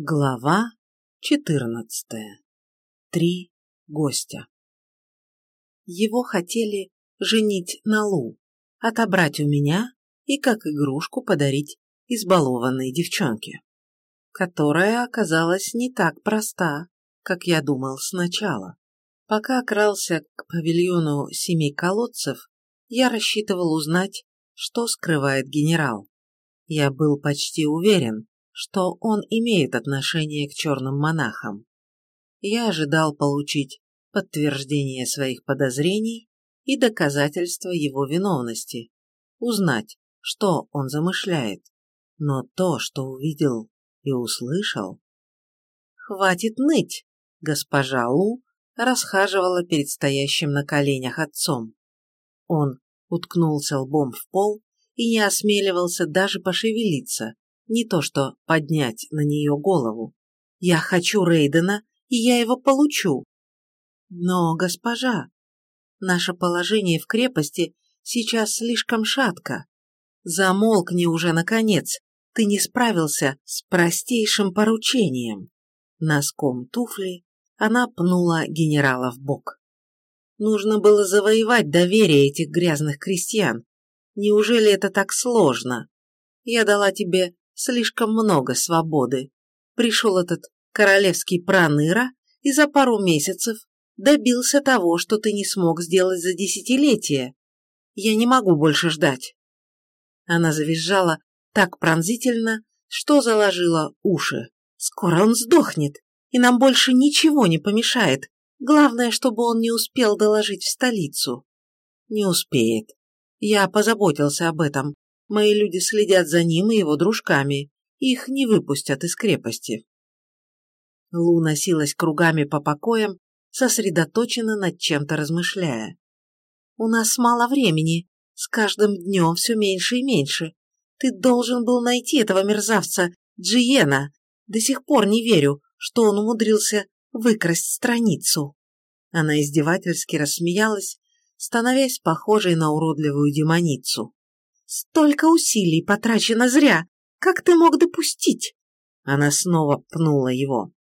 Глава четырнадцатая. Три гостя. Его хотели женить на Лу, отобрать у меня и как игрушку подарить избалованной девчонке, которая оказалась не так проста, как я думал сначала. Пока крался к павильону семи колодцев, я рассчитывал узнать, что скрывает генерал. Я был почти уверен, что он имеет отношение к черным монахам. Я ожидал получить подтверждение своих подозрений и доказательства его виновности, узнать, что он замышляет. Но то, что увидел и услышал... «Хватит ныть!» Госпожа Лу расхаживала перед стоящим на коленях отцом. Он уткнулся лбом в пол и не осмеливался даже пошевелиться, не то что поднять на нее голову. Я хочу Рейдена, и я его получу. Но, госпожа, наше положение в крепости сейчас слишком шатко. Замолкни уже, наконец, ты не справился с простейшим поручением. Носком туфли она пнула генерала в бок. Нужно было завоевать доверие этих грязных крестьян. Неужели это так сложно? Я дала тебе слишком много свободы. Пришел этот королевский проныра и за пару месяцев добился того, что ты не смог сделать за десятилетия. Я не могу больше ждать. Она завизжала так пронзительно, что заложила уши. Скоро он сдохнет, и нам больше ничего не помешает. Главное, чтобы он не успел доложить в столицу. Не успеет. Я позаботился об этом. Мои люди следят за ним и его дружками. Их не выпустят из крепости. Лу носилась кругами по покоям, сосредоточенно над чем-то размышляя. «У нас мало времени. С каждым днем все меньше и меньше. Ты должен был найти этого мерзавца, Джиена. До сих пор не верю, что он умудрился выкрасть страницу». Она издевательски рассмеялась, становясь похожей на уродливую демоницу. Столько усилий потрачено зря. Как ты мог допустить? Она снова пнула его.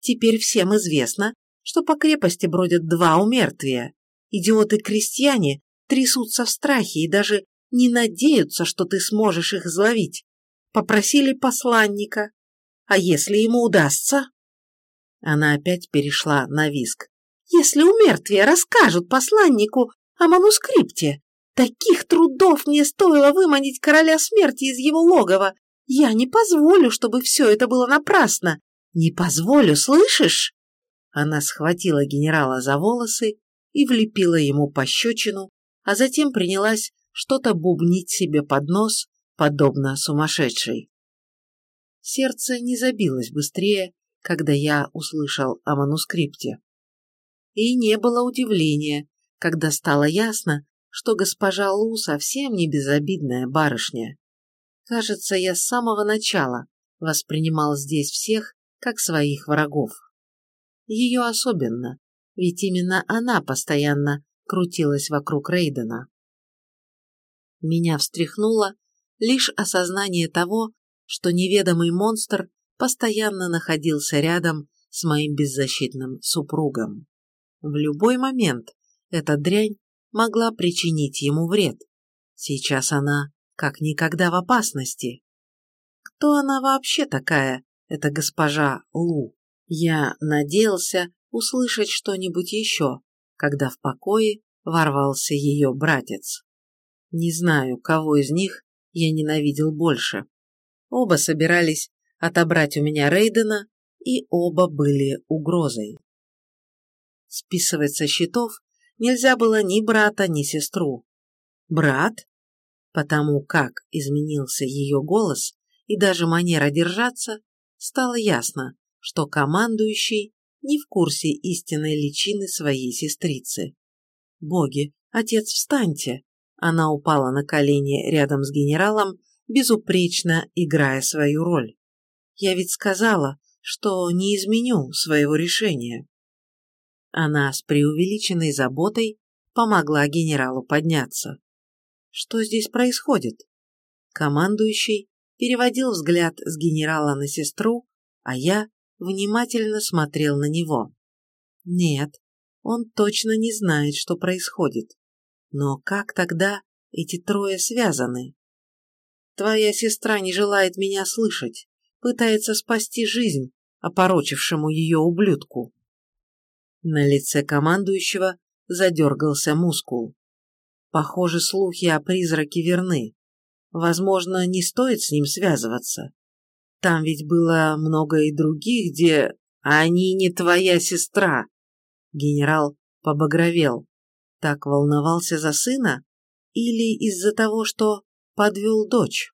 Теперь всем известно, что по крепости бродят два умертвия. Идиоты-крестьяне трясутся в страхе и даже не надеются, что ты сможешь их изловить. Попросили посланника. А если ему удастся? Она опять перешла на виск. Если умертвия расскажут посланнику о манускрипте, Таких трудов мне стоило выманить короля смерти из его логова. Я не позволю, чтобы все это было напрасно. Не позволю, слышишь?» Она схватила генерала за волосы и влепила ему пощечину, а затем принялась что-то бубнить себе под нос, подобно сумасшедшей. Сердце не забилось быстрее, когда я услышал о манускрипте. И не было удивления, когда стало ясно, что госпожа Лу совсем не безобидная барышня. Кажется, я с самого начала воспринимал здесь всех как своих врагов. Ее особенно, ведь именно она постоянно крутилась вокруг Рейдена. Меня встряхнуло лишь осознание того, что неведомый монстр постоянно находился рядом с моим беззащитным супругом. В любой момент эта дрянь могла причинить ему вред. Сейчас она как никогда в опасности. Кто она вообще такая, эта госпожа Лу? Я надеялся услышать что-нибудь еще, когда в покое ворвался ее братец. Не знаю, кого из них я ненавидел больше. Оба собирались отобрать у меня Рейдена, и оба были угрозой. Списывать со счетов нельзя было ни брата, ни сестру. Брат? Потому как изменился ее голос и даже манера держаться, стало ясно, что командующий не в курсе истинной личины своей сестрицы. «Боги, отец, встаньте!» Она упала на колени рядом с генералом, безупречно играя свою роль. «Я ведь сказала, что не изменю своего решения». Она с преувеличенной заботой помогла генералу подняться. Что здесь происходит? Командующий переводил взгляд с генерала на сестру, а я внимательно смотрел на него. Нет, он точно не знает, что происходит. Но как тогда эти трое связаны? Твоя сестра не желает меня слышать, пытается спасти жизнь опорочившему ее ублюдку. На лице командующего задергался мускул. Похоже, слухи о призраке верны. Возможно, не стоит с ним связываться. Там ведь было много и других, где... Они не твоя сестра. Генерал побагровел. Так волновался за сына? Или из-за того, что подвел дочь?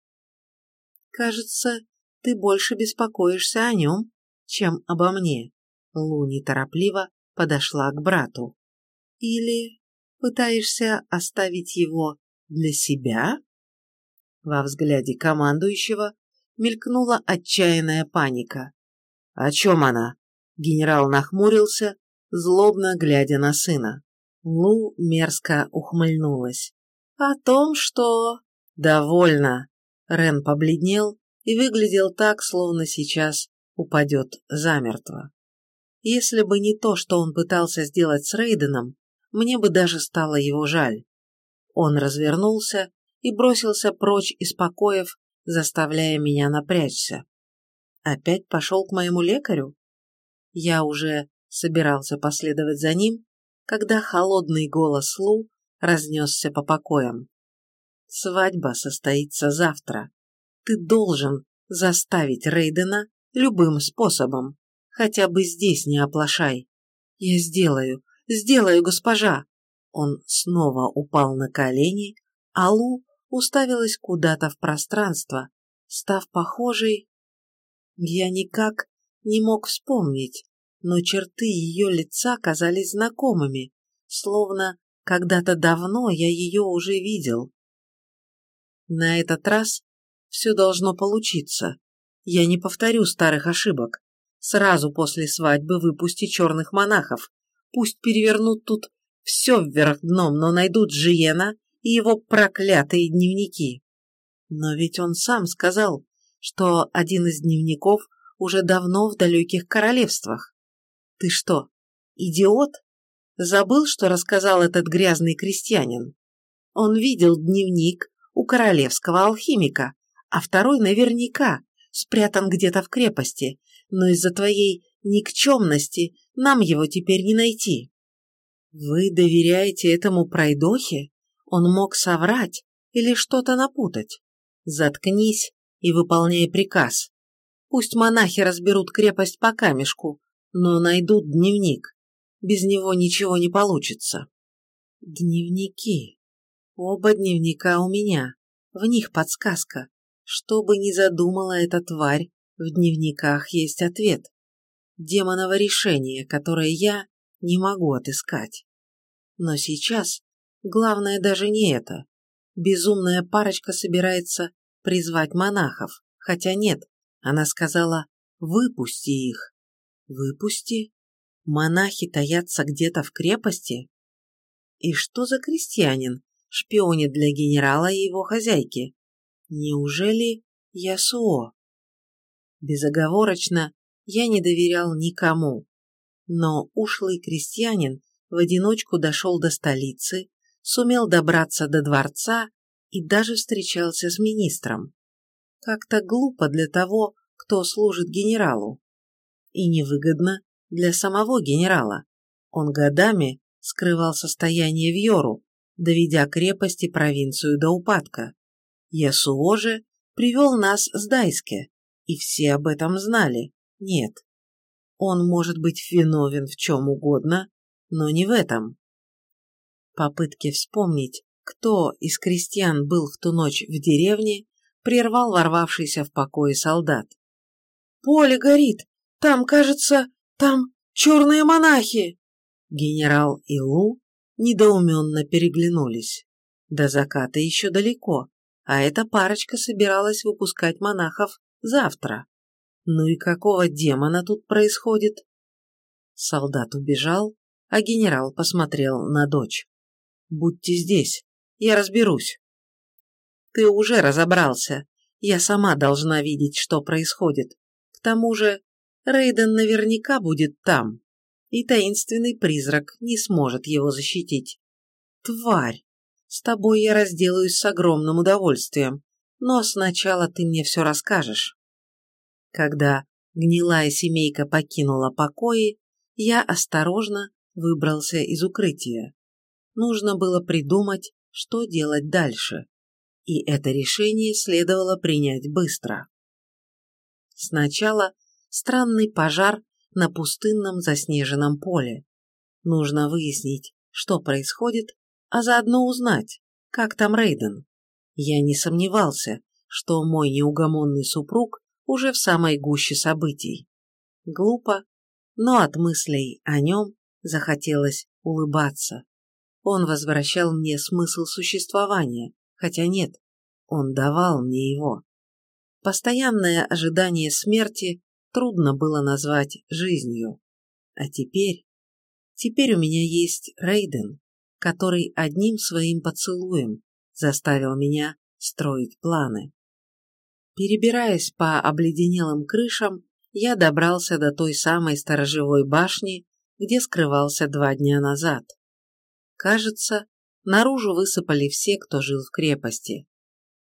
Кажется, ты больше беспокоишься о нем, чем обо мне. Лу неторопливо подошла к брату. Или пытаешься оставить его для себя? Во взгляде командующего мелькнула отчаянная паника. О чем она? Генерал нахмурился, злобно глядя на сына. Лу мерзко ухмыльнулась. О том, что... Довольно. Рен побледнел и выглядел так, словно сейчас упадет замертво. Если бы не то, что он пытался сделать с Рейденом, мне бы даже стало его жаль. Он развернулся и бросился прочь из покоев, заставляя меня напрячься. Опять пошел к моему лекарю? Я уже собирался последовать за ним, когда холодный голос Лу разнесся по покоям. Свадьба состоится завтра. Ты должен заставить Рейдена любым способом. Хотя бы здесь не оплошай. Я сделаю, сделаю, госпожа. Он снова упал на колени, а Лу уставилась куда-то в пространство, став похожей... Я никак не мог вспомнить, но черты ее лица казались знакомыми, словно когда-то давно я ее уже видел. На этот раз все должно получиться. Я не повторю старых ошибок. Сразу после свадьбы выпусти черных монахов. Пусть перевернут тут все вверх дном, но найдут Жиена и его проклятые дневники. Но ведь он сам сказал, что один из дневников уже давно в далеких королевствах. Ты что, идиот? Забыл, что рассказал этот грязный крестьянин? Он видел дневник у королевского алхимика, а второй наверняка спрятан где-то в крепости, но из-за твоей никчемности нам его теперь не найти. Вы доверяете этому пройдохе? Он мог соврать или что-то напутать. Заткнись и выполняй приказ. Пусть монахи разберут крепость по камешку, но найдут дневник. Без него ничего не получится. Дневники. Оба дневника у меня. В них подсказка. Что бы ни задумала эта тварь, в дневниках есть ответ. Демоново решение, которое я не могу отыскать. Но сейчас главное даже не это. Безумная парочка собирается призвать монахов, хотя нет, она сказала «выпусти их». «Выпусти? Монахи таятся где-то в крепости?» И что за крестьянин шпионит для генерала и его хозяйки? Неужели Ясуо? Безоговорочно я не доверял никому. Но ушлый крестьянин в одиночку дошел до столицы, сумел добраться до дворца и даже встречался с министром. Как-то глупо для того, кто служит генералу. И невыгодно для самого генерала. Он годами скрывал состояние в Йору, доведя крепость и провинцию до упадка. Ясуо же привел нас с Дайске, и все об этом знали. Нет. Он может быть виновен в чем угодно, но не в этом. Попытки вспомнить, кто из крестьян был в ту ночь в деревне, прервал ворвавшийся в покое солдат. «Поле горит! Там, кажется, там черные монахи!» Генерал и Лу недоуменно переглянулись. До заката еще далеко, а эта парочка собиралась выпускать монахов завтра. Ну и какого демона тут происходит? Солдат убежал, а генерал посмотрел на дочь. «Будьте здесь, я разберусь». «Ты уже разобрался. Я сама должна видеть, что происходит. К тому же Рейден наверняка будет там, и таинственный призрак не сможет его защитить. Тварь! С тобой я разделаюсь с огромным удовольствием, но сначала ты мне все расскажешь. Когда гнилая семейка покинула покои, я осторожно выбрался из укрытия. Нужно было придумать, что делать дальше, и это решение следовало принять быстро. Сначала странный пожар на пустынном заснеженном поле. Нужно выяснить, что происходит, а заодно узнать, как там Рейден. Я не сомневался, что мой неугомонный супруг уже в самой гуще событий. Глупо, но от мыслей о нем захотелось улыбаться. Он возвращал мне смысл существования, хотя нет, он давал мне его. Постоянное ожидание смерти трудно было назвать жизнью. А теперь... Теперь у меня есть Рейден, который одним своим поцелуем заставил меня строить планы. Перебираясь по обледенелым крышам, я добрался до той самой сторожевой башни, где скрывался два дня назад. Кажется, наружу высыпали все, кто жил в крепости.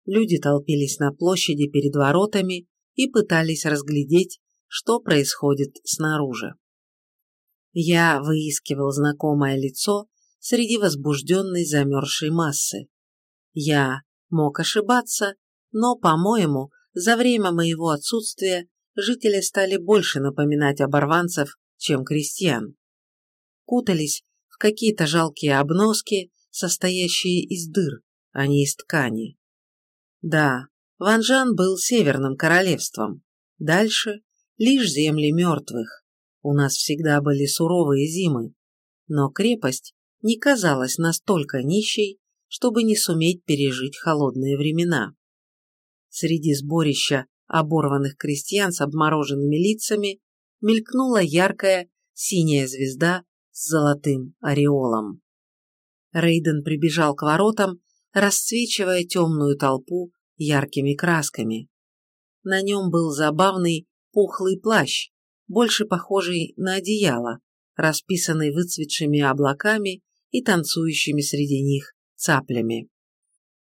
Люди толпились на площади перед воротами и пытались разглядеть, что происходит снаружи. Я выискивал знакомое лицо среди возбужденной замерзшей массы. Я мог ошибаться, но, по-моему, за время моего отсутствия жители стали больше напоминать оборванцев, чем крестьян. Кутались в какие-то жалкие обноски, состоящие из дыр, а не из ткани. Да, Ванжан был северным королевством. Дальше лишь земли мертвых. У нас всегда были суровые зимы. Но крепость не казалась настолько нищей, чтобы не суметь пережить холодные времена. Среди сборища оборванных крестьян с обмороженными лицами мелькнула яркая синяя звезда с золотым ореолом. Рейден прибежал к воротам, расцвечивая темную толпу яркими красками. На нем был забавный пухлый плащ, больше похожий на одеяло, расписанный выцветшими облаками и танцующими среди них цаплями.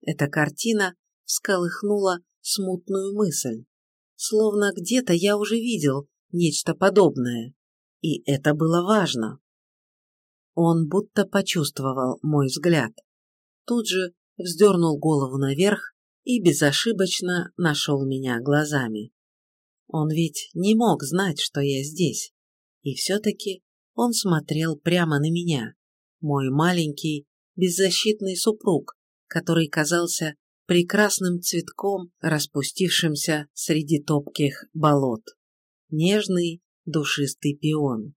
Эта картина всколыхнула смутную мысль. Словно где-то я уже видел нечто подобное, и это было важно. Он будто почувствовал мой взгляд. Тут же вздернул голову наверх и безошибочно нашел меня глазами. Он ведь не мог знать, что я здесь. И все-таки он смотрел прямо на меня, мой маленький, беззащитный супруг, который казался прекрасным цветком, распустившимся среди топких болот. Нежный, душистый пион.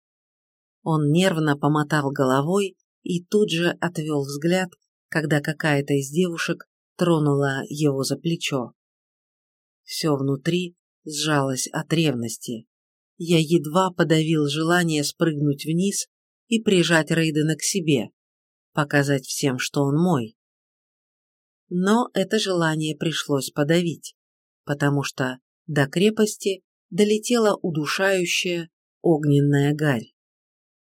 Он нервно помотал головой и тут же отвел взгляд, когда какая-то из девушек тронула его за плечо. Все внутри сжалось от ревности. Я едва подавил желание спрыгнуть вниз и прижать Рейдена к себе, показать всем, что он мой но это желание пришлось подавить, потому что до крепости долетела удушающая огненная гарь.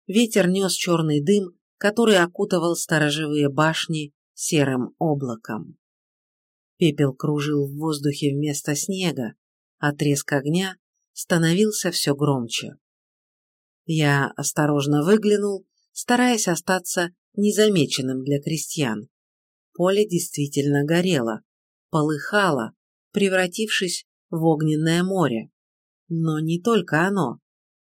Ветер нес черный дым, который окутывал сторожевые башни серым облаком. Пепел кружил в воздухе вместо снега, а треск огня становился все громче. Я осторожно выглянул, стараясь остаться незамеченным для крестьян. Поле действительно горело, полыхало, превратившись в огненное море. Но не только оно.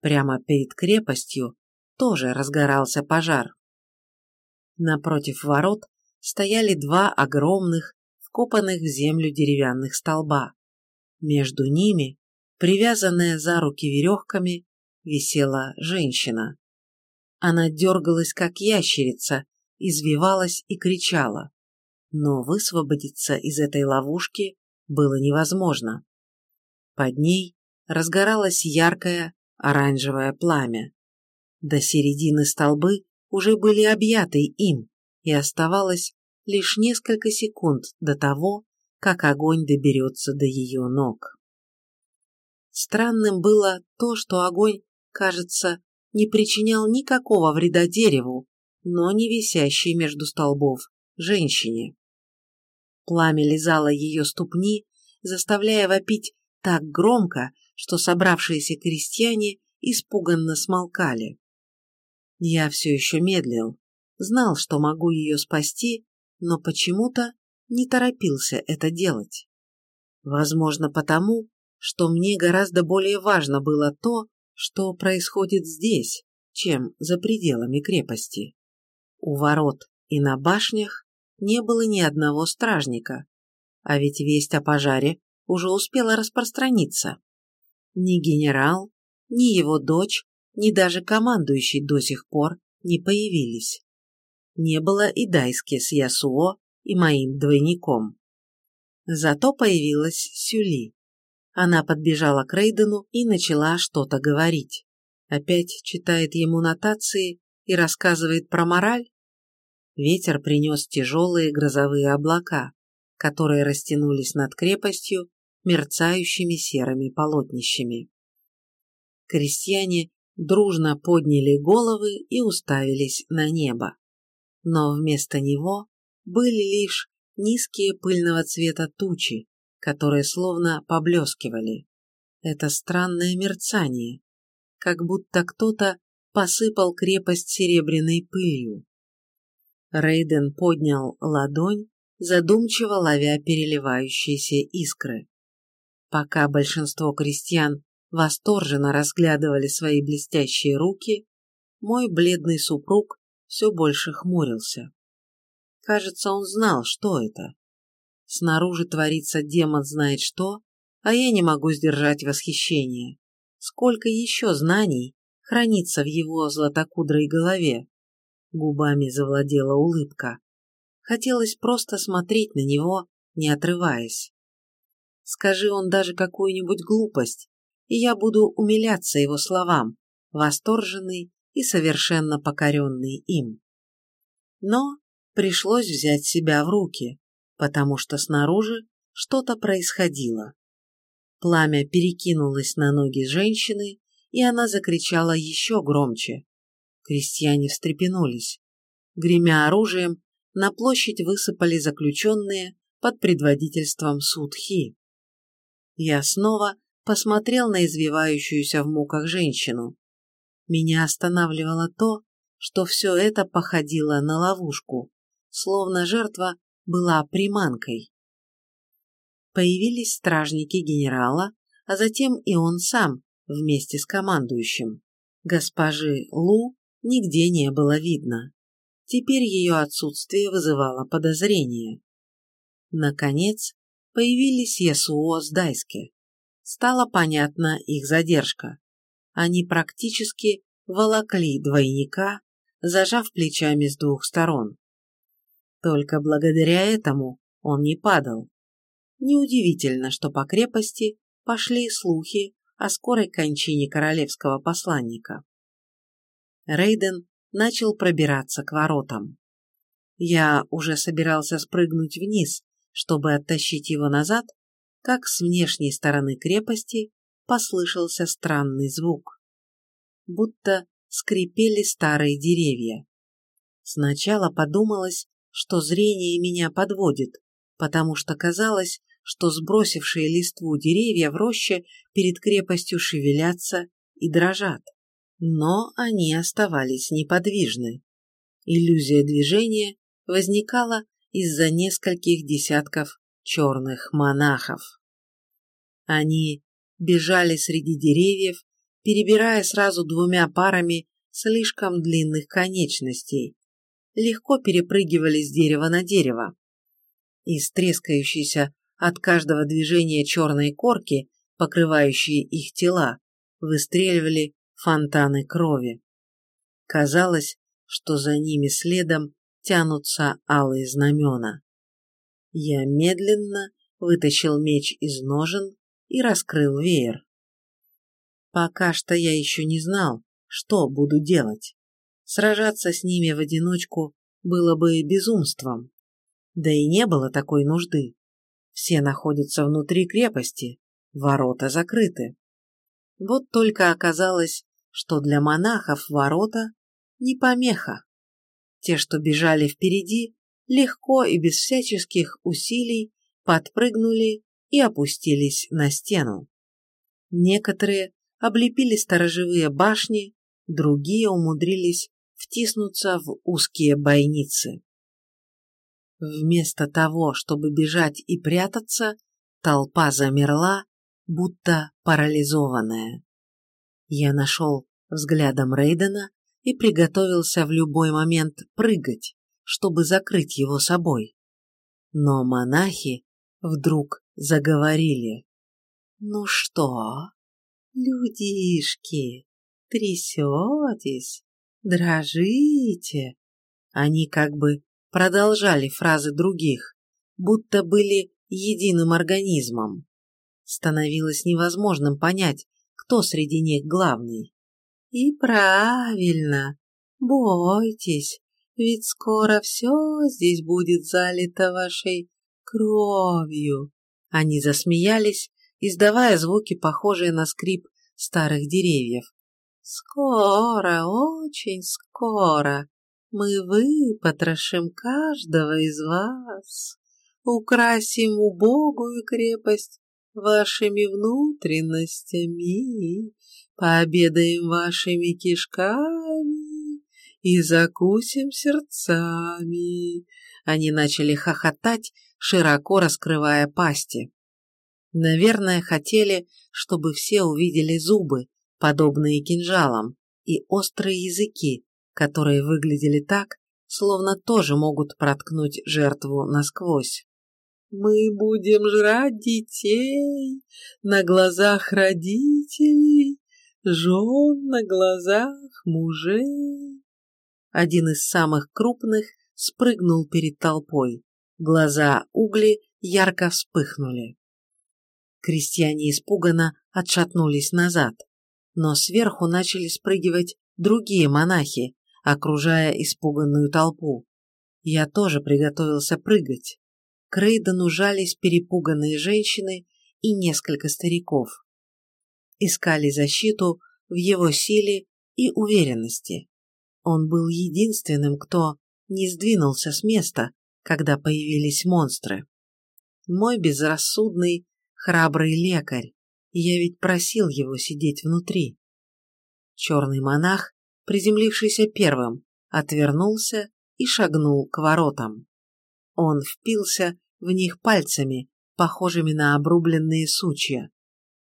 Прямо перед крепостью тоже разгорался пожар. Напротив ворот стояли два огромных, вкопанных в землю деревянных столба. Между ними, привязанная за руки веревками, висела женщина. Она дергалась, как ящерица, извивалась и кричала но высвободиться из этой ловушки было невозможно. Под ней разгоралось яркое оранжевое пламя. До середины столбы уже были объяты им, и оставалось лишь несколько секунд до того, как огонь доберется до ее ног. Странным было то, что огонь, кажется, не причинял никакого вреда дереву, но не висящей между столбов женщине. Пламя лизало ее ступни, заставляя вопить так громко, что собравшиеся крестьяне испуганно смолкали. Я все еще медлил, знал, что могу ее спасти, но почему-то не торопился это делать. Возможно, потому, что мне гораздо более важно было то, что происходит здесь, чем за пределами крепости. У ворот и на башнях не было ни одного стражника, а ведь весть о пожаре уже успела распространиться. Ни генерал, ни его дочь, ни даже командующий до сих пор не появились. Не было и Дайски с Ясуо и моим двойником. Зато появилась Сюли. Она подбежала к Рейдену и начала что-то говорить. Опять читает ему нотации и рассказывает про мораль? Ветер принес тяжелые грозовые облака, которые растянулись над крепостью мерцающими серыми полотнищами. Крестьяне дружно подняли головы и уставились на небо. Но вместо него были лишь низкие пыльного цвета тучи, которые словно поблескивали. Это странное мерцание, как будто кто-то посыпал крепость серебряной пылью. Рейден поднял ладонь, задумчиво ловя переливающиеся искры. Пока большинство крестьян восторженно разглядывали свои блестящие руки, мой бледный супруг все больше хмурился. Кажется, он знал, что это. Снаружи творится демон знает что, а я не могу сдержать восхищение. Сколько еще знаний хранится в его златокудрой голове? Губами завладела улыбка. Хотелось просто смотреть на него, не отрываясь. Скажи он даже какую-нибудь глупость, и я буду умиляться его словам, восторженный и совершенно покоренный им. Но пришлось взять себя в руки, потому что снаружи что-то происходило. Пламя перекинулось на ноги женщины, и она закричала еще громче. Крестьяне встрепенулись. Гремя оружием, на площадь высыпали заключенные под предводительством Судхи. Я снова посмотрел на извивающуюся в муках женщину. Меня останавливало то, что все это походило на ловушку, словно жертва была приманкой. Появились стражники генерала, а затем и он сам вместе с командующим. Госпожи Лу нигде не было видно. Теперь ее отсутствие вызывало подозрение. Наконец, появились Ясуо с Дайске. Стала понятна их задержка. Они практически волокли двойника, зажав плечами с двух сторон. Только благодаря этому он не падал. Неудивительно, что по крепости пошли слухи о скорой кончине королевского посланника. Рейден начал пробираться к воротам. Я уже собирался спрыгнуть вниз, чтобы оттащить его назад, как с внешней стороны крепости послышался странный звук. Будто скрипели старые деревья. Сначала подумалось, что зрение меня подводит, потому что казалось, что сбросившие листву деревья в роще перед крепостью шевелятся и дрожат но они оставались неподвижны. Иллюзия движения возникала из-за нескольких десятков черных монахов. Они бежали среди деревьев, перебирая сразу двумя парами слишком длинных конечностей, легко перепрыгивали с дерева на дерево. Из трескающейся от каждого движения черной корки, покрывающей их тела, выстреливали фонтаны крови. Казалось, что за ними следом тянутся алые знамена. Я медленно вытащил меч из ножен и раскрыл веер. Пока что я еще не знал, что буду делать. Сражаться с ними в одиночку было бы безумством. Да и не было такой нужды. Все находятся внутри крепости, ворота закрыты. Вот только оказалось, что для монахов ворота не помеха. Те, что бежали впереди, легко и без всяческих усилий подпрыгнули и опустились на стену. Некоторые облепили сторожевые башни, другие умудрились втиснуться в узкие бойницы. Вместо того, чтобы бежать и прятаться, толпа замерла, будто парализованная. Я нашел взглядом Рейдена и приготовился в любой момент прыгать, чтобы закрыть его собой. Но монахи вдруг заговорили. «Ну что, людишки, трясетесь, дрожите?» Они как бы продолжали фразы других, будто были единым организмом. Становилось невозможным понять, кто среди них главный. И правильно, бойтесь, ведь скоро все здесь будет залито вашей кровью. Они засмеялись, издавая звуки, похожие на скрип старых деревьев. Скоро, очень скоро мы выпотрошим каждого из вас, украсим убогую крепость вашими внутренностями, пообедаем вашими кишками и закусим сердцами. Они начали хохотать, широко раскрывая пасти. Наверное, хотели, чтобы все увидели зубы, подобные кинжалам, и острые языки, которые выглядели так, словно тоже могут проткнуть жертву насквозь. Мы будем жрать детей на глазах родителей, жен на глазах мужей. Один из самых крупных спрыгнул перед толпой. Глаза угли ярко вспыхнули. Крестьяне испуганно отшатнулись назад, но сверху начали спрыгивать другие монахи, окружая испуганную толпу. Я тоже приготовился прыгать. К Рейдену жались перепуганные женщины и несколько стариков. Искали защиту в его силе и уверенности. Он был единственным, кто не сдвинулся с места, когда появились монстры. Мой безрассудный, храбрый лекарь, я ведь просил его сидеть внутри. Черный монах, приземлившийся первым, отвернулся и шагнул к воротам. Он впился в них пальцами, похожими на обрубленные сучья.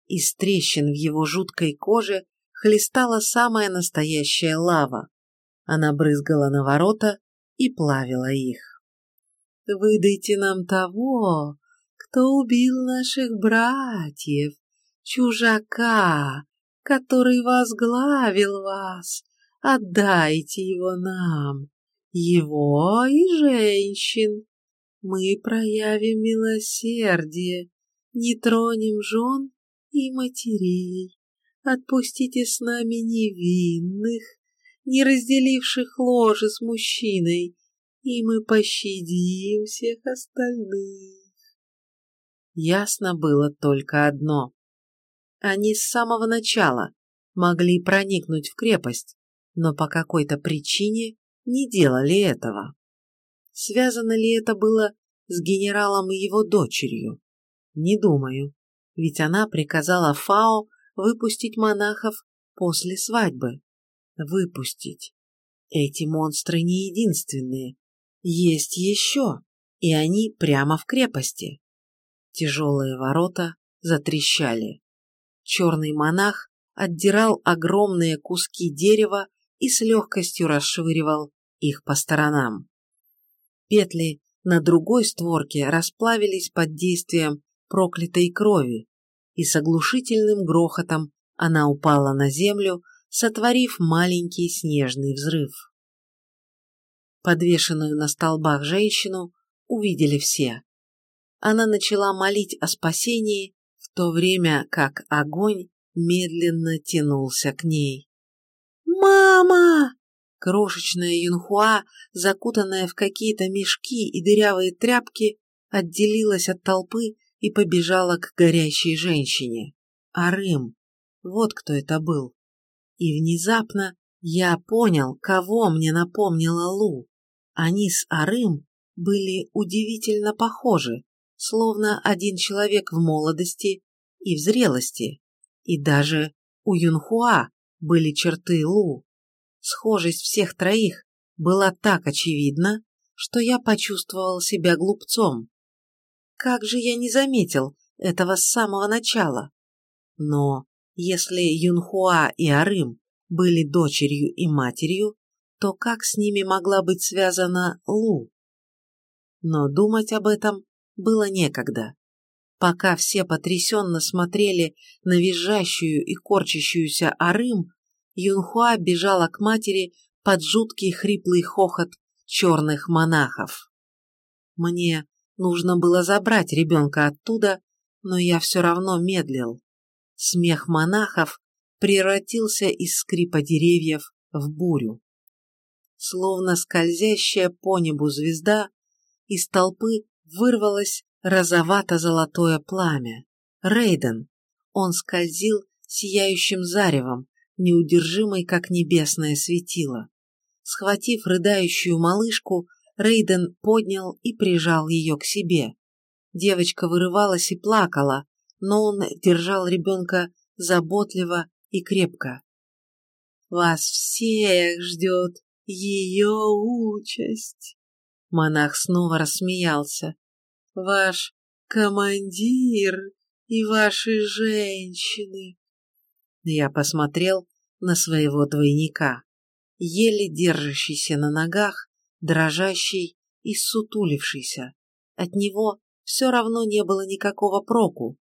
Из трещин в его жуткой коже хлестала самая настоящая лава. Она брызгала на ворота и плавила их. «Выдайте нам того, кто убил наших братьев, чужака, который возглавил вас, отдайте его нам, его и женщин. Мы проявим милосердие, не тронем жен и матерей. Отпустите с нами невинных, не разделивших ложе с мужчиной, и мы пощадим всех остальных. Ясно было только одно. Они с самого начала могли проникнуть в крепость, но по какой-то причине не делали этого. Связано ли это было с генералом и его дочерью? Не думаю, ведь она приказала Фао выпустить монахов после свадьбы. Выпустить. Эти монстры не единственные. Есть еще, и они прямо в крепости. Тяжелые ворота затрещали. Черный монах отдирал огромные куски дерева и с легкостью расшвыривал их по сторонам. Петли на другой створке расплавились под действием проклятой крови, и с оглушительным грохотом она упала на землю, сотворив маленький снежный взрыв. Подвешенную на столбах женщину увидели все. Она начала молить о спасении, то время как огонь медленно тянулся к ней. «Мама!» Крошечная юнхуа, закутанная в какие-то мешки и дырявые тряпки, отделилась от толпы и побежала к горящей женщине. Арым. Вот кто это был. И внезапно я понял, кого мне напомнила Лу. Они с Арым были удивительно похожи, словно один человек в молодости и в зрелости. И даже у Юнхуа были черты Лу. Схожесть всех троих была так очевидна, что я почувствовал себя глупцом. Как же я не заметил этого с самого начала? Но если Юнхуа и Арым были дочерью и матерью, то как с ними могла быть связана Лу? Но думать об этом было некогда. Пока все потрясенно смотрели на визжащую и корчащуюся Арым, Юнхуа бежала к матери под жуткий хриплый хохот черных монахов. Мне нужно было забрать ребенка оттуда, но я все равно медлил. Смех монахов превратился из скрипа деревьев в бурю. Словно скользящая по небу звезда, из толпы вырвалось розовато-золотое пламя. Рейден. Он скользил сияющим заревом, неудержимый, как небесное светило. Схватив рыдающую малышку, Рейден поднял и прижал ее к себе. Девочка вырывалась и плакала, но он держал ребенка заботливо и крепко. «Вас всех ждет ее участь!» Монах снова рассмеялся. «Ваш командир и ваши женщины!» Я посмотрел на своего двойника, еле держащийся на ногах, дрожащий и сутулившийся. От него все равно не было никакого проку.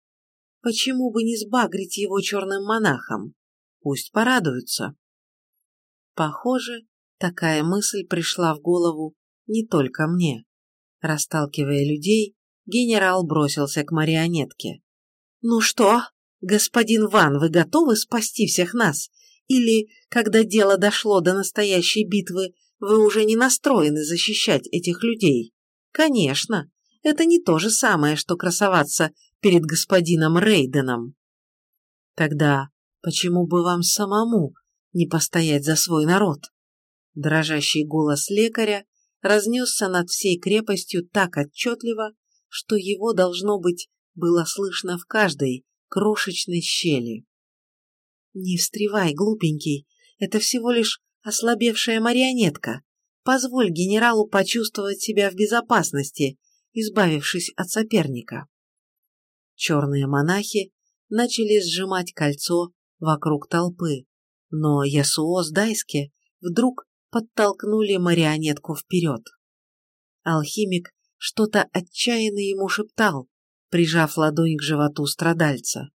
Почему бы не сбагрить его черным монахом? Пусть порадуются. Похоже, такая мысль пришла в голову не только мне. Расталкивая людей, генерал бросился к марионетке. «Ну что, господин Ван, вы готовы спасти всех нас? Или, когда дело дошло до настоящей битвы, вы уже не настроены защищать этих людей? Конечно, это не то же самое, что красоваться перед господином Рейденом. Тогда почему бы вам самому не постоять за свой народ? Дрожащий голос лекаря разнесся над всей крепостью так отчетливо, что его, должно быть, было слышно в каждой крошечной щели. «Не встревай, глупенький, это всего лишь ослабевшая марионетка. Позволь генералу почувствовать себя в безопасности, избавившись от соперника». Черные монахи начали сжимать кольцо вокруг толпы, но Ясуо с Дайске вдруг подтолкнули марионетку вперед. Алхимик что-то отчаянно ему шептал, прижав ладонь к животу страдальца.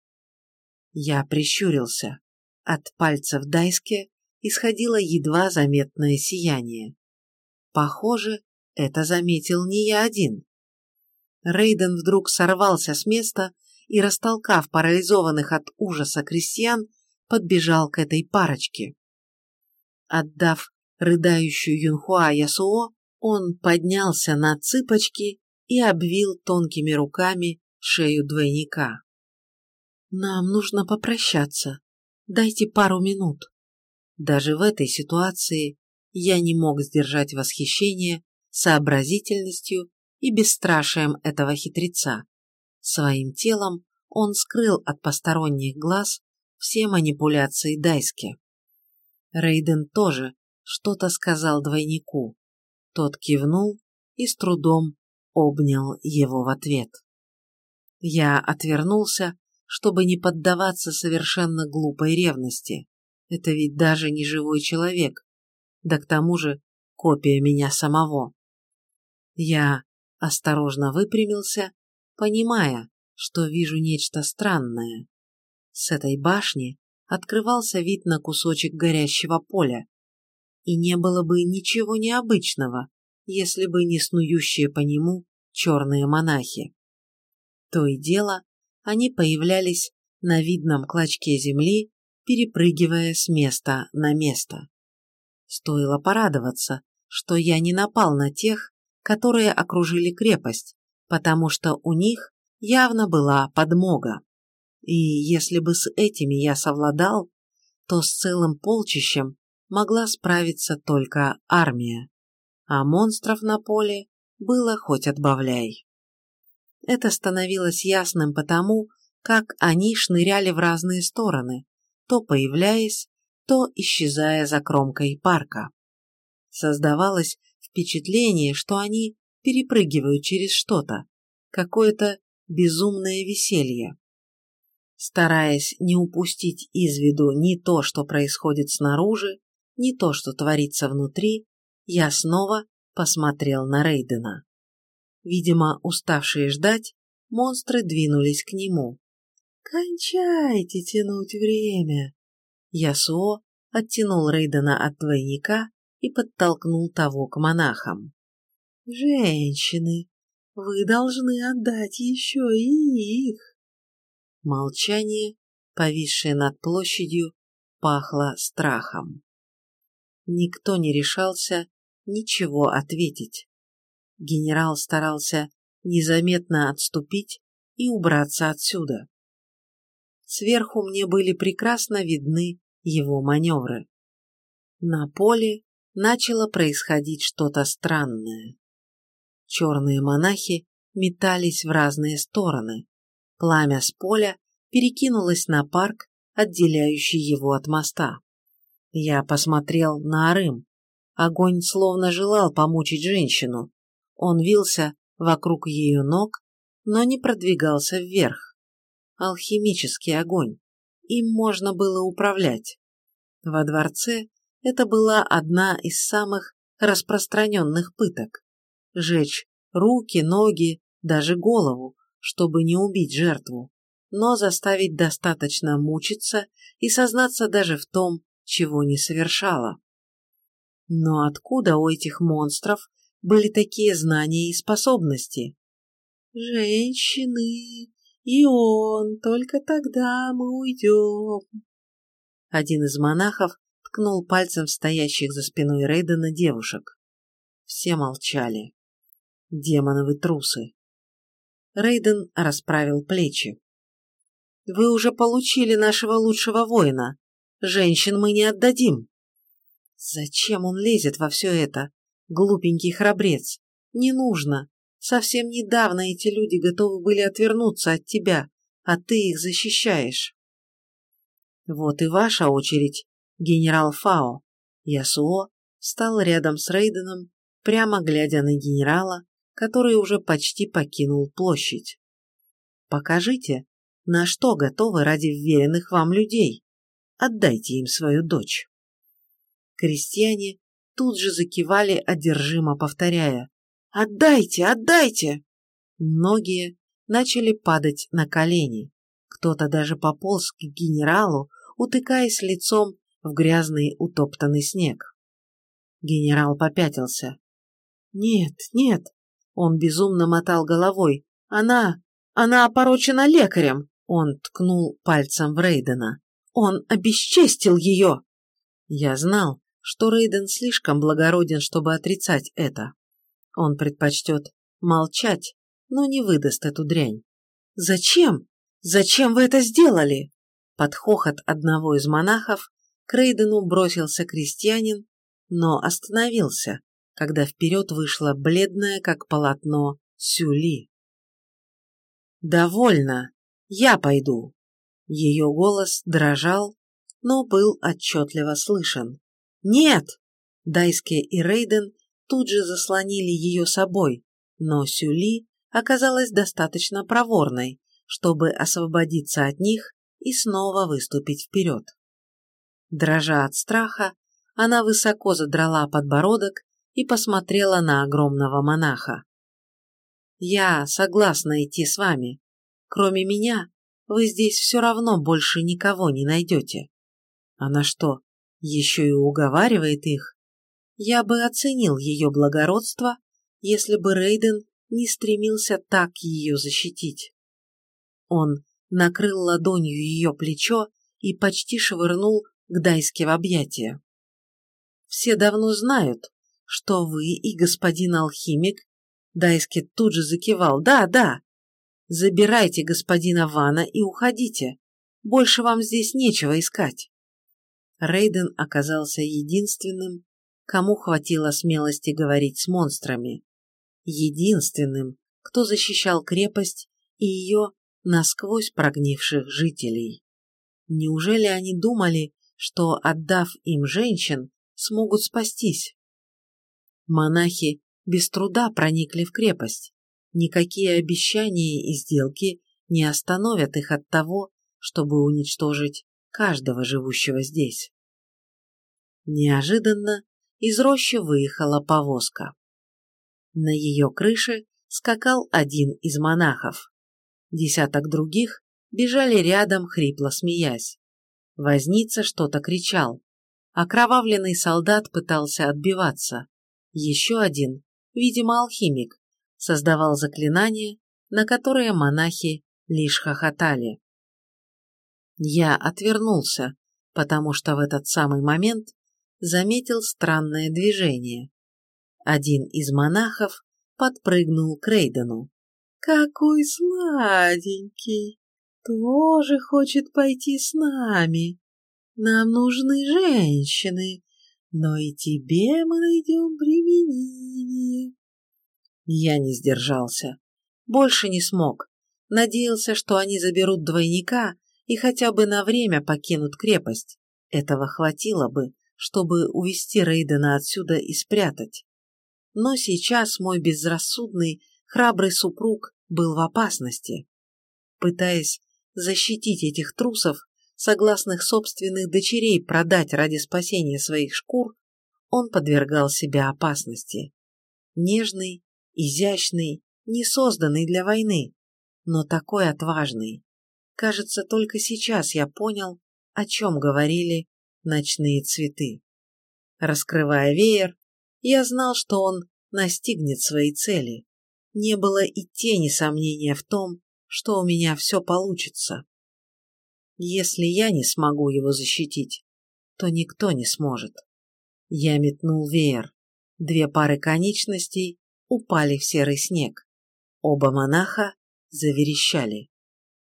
Я прищурился. От пальцев Дайске исходило едва заметное сияние. Похоже, это заметил не я один. Рейден вдруг сорвался с места и, растолкав парализованных от ужаса крестьян, подбежал к этой парочке. Отдав рыдающую Юнхуа Ясуо, он поднялся на цыпочки и обвил тонкими руками шею двойника. «Нам нужно попрощаться. Дайте пару минут». Даже в этой ситуации я не мог сдержать восхищение сообразительностью и бесстрашием этого хитреца. Своим телом он скрыл от посторонних глаз все манипуляции Дайски. Рейден тоже что-то сказал двойнику. Тот кивнул и с трудом обнял его в ответ. Я отвернулся, чтобы не поддаваться совершенно глупой ревности. Это ведь даже не живой человек, да к тому же копия меня самого. Я осторожно выпрямился, понимая, что вижу нечто странное. С этой башни открывался вид на кусочек горящего поля, и не было бы ничего необычного, если бы не снующие по нему черные монахи. То и дело, они появлялись на видном клочке земли, перепрыгивая с места на место. Стоило порадоваться, что я не напал на тех, которые окружили крепость, потому что у них явно была подмога. И если бы с этими я совладал, то с целым полчищем могла справиться только армия, а монстров на поле было хоть отбавляй. Это становилось ясным потому, как они шныряли в разные стороны, то появляясь, то исчезая за кромкой парка. Создавалось впечатление, что они перепрыгивают через что-то, какое-то безумное веселье. Стараясь не упустить из виду ни то, что происходит снаружи, ни то, что творится внутри, я снова посмотрел на Рейдена. Видимо, уставшие ждать, монстры двинулись к нему. «Кончайте тянуть время!» Ясуо оттянул Рейдена от двойника и подтолкнул того к монахам. «Женщины, вы должны отдать еще и их!» Молчание, повисшее над площадью, пахло страхом. Никто не решался ничего ответить. Генерал старался незаметно отступить и убраться отсюда. Сверху мне были прекрасно видны его маневры. На поле начало происходить что-то странное. Черные монахи метались в разные стороны. Пламя с поля перекинулось на парк, отделяющий его от моста. Я посмотрел на Арым. Огонь словно желал помучить женщину. Он вился вокруг ее ног, но не продвигался вверх. Алхимический огонь. Им можно было управлять. Во дворце это была одна из самых распространенных пыток. Жечь руки, ноги, даже голову, чтобы не убить жертву, но заставить достаточно мучиться и сознаться даже в том, чего не совершала. Но откуда у этих монстров были такие знания и способности? «Женщины, и он, только тогда мы уйдем». Один из монахов ткнул пальцем стоящих за спиной Рейдена девушек. Все молчали. Демоновы трусы. Рейден расправил плечи. «Вы уже получили нашего лучшего воина. Женщин мы не отдадим». «Зачем он лезет во все это? Глупенький храбрец. Не нужно. Совсем недавно эти люди готовы были отвернуться от тебя, а ты их защищаешь». «Вот и ваша очередь, генерал Фао». Ясуо встал рядом с Рейденом, прямо глядя на генерала, который уже почти покинул площадь. Покажите, на что готовы ради вверенных вам людей. Отдайте им свою дочь. Крестьяне тут же закивали, одержимо повторяя «Отдайте! Отдайте!» Многие начали падать на колени. Кто-то даже пополз к генералу, утыкаясь лицом в грязный утоптанный снег. Генерал попятился. «Нет, нет, он безумно мотал головой. «Она... она опорочена лекарем!» Он ткнул пальцем в Рейдена. «Он обесчестил ее!» Я знал, что Рейден слишком благороден, чтобы отрицать это. Он предпочтет молчать, но не выдаст эту дрянь. «Зачем? Зачем вы это сделали?» Под хохот одного из монахов к Рейдену бросился крестьянин, но остановился, когда вперед вышла бледная, как полотно, Сюли. «Довольно! Я пойду!» Ее голос дрожал, но был отчетливо слышен. «Нет!» Дайске и Рейден тут же заслонили ее собой, но Сюли оказалась достаточно проворной, чтобы освободиться от них и снова выступить вперед. Дрожа от страха, она высоко задрала подбородок и посмотрела на огромного монаха. «Я согласна идти с вами. Кроме меня, вы здесь все равно больше никого не найдете. Она что, еще и уговаривает их? Я бы оценил ее благородство, если бы Рейден не стремился так ее защитить. Он накрыл ладонью ее плечо и почти швырнул к Дайске в объятия. Все давно знают, что вы и господин алхимик, Дайски тут же закивал, да, да, Забирайте господина Вана и уходите. Больше вам здесь нечего искать. Рейден оказался единственным, кому хватило смелости говорить с монстрами. Единственным, кто защищал крепость и ее насквозь прогнивших жителей. Неужели они думали, что, отдав им женщин, смогут спастись? Монахи без труда проникли в крепость. Никакие обещания и сделки не остановят их от того, чтобы уничтожить каждого живущего здесь. Неожиданно из рощи выехала повозка. На ее крыше скакал один из монахов. Десяток других бежали рядом, хрипло смеясь. Возница что-то кричал. Окровавленный солдат пытался отбиваться. Еще один, видимо, алхимик, создавал заклинания, на которые монахи лишь хохотали. Я отвернулся, потому что в этот самый момент заметил странное движение. Один из монахов подпрыгнул к Рейдену. «Какой сладенький! Тоже хочет пойти с нами. Нам нужны женщины, но и тебе мы найдем применение». Я не сдержался. Больше не смог. Надеялся, что они заберут двойника и хотя бы на время покинут крепость. Этого хватило бы, чтобы увести Рейдена отсюда и спрятать. Но сейчас мой безрассудный, храбрый супруг был в опасности. Пытаясь защитить этих трусов, согласных собственных дочерей продать ради спасения своих шкур, он подвергал себя опасности. Нежный, изящный, не созданный для войны, но такой отважный. Кажется, только сейчас я понял, о чем говорили ночные цветы. Раскрывая веер, я знал, что он настигнет своей цели. Не было и тени сомнения в том, что у меня все получится. Если я не смогу его защитить, то никто не сможет. Я метнул веер. Две пары конечностей упали в серый снег. Оба монаха заверещали.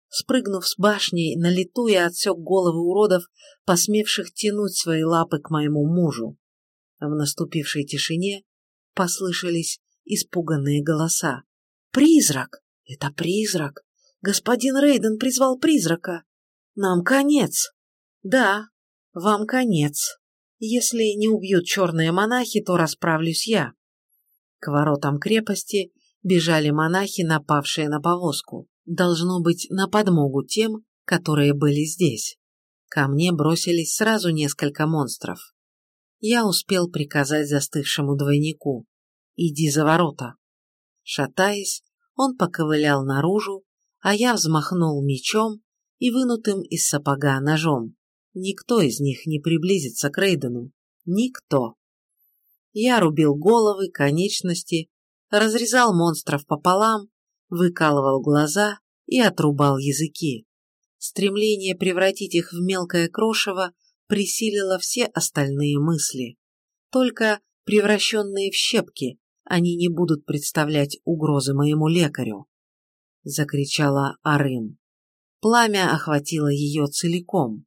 Спрыгнув с башни, на лету я отсек головы уродов, посмевших тянуть свои лапы к моему мужу. В наступившей тишине послышались испуганные голоса. «Призрак! Это призрак! Господин Рейден призвал призрака! Нам конец!» «Да, вам конец. Если не убьют черные монахи, то расправлюсь я». К воротам крепости бежали монахи, напавшие на повозку должно быть, на подмогу тем, которые были здесь. Ко мне бросились сразу несколько монстров. Я успел приказать застывшему двойнику «Иди за ворота». Шатаясь, он поковылял наружу, а я взмахнул мечом и вынутым из сапога ножом. Никто из них не приблизится к Рейдену. Никто. Я рубил головы, конечности, разрезал монстров пополам выкалывал глаза и отрубал языки. Стремление превратить их в мелкое крошево присилило все остальные мысли. Только превращенные в щепки они не будут представлять угрозы моему лекарю. Закричала Арым. Пламя охватило ее целиком.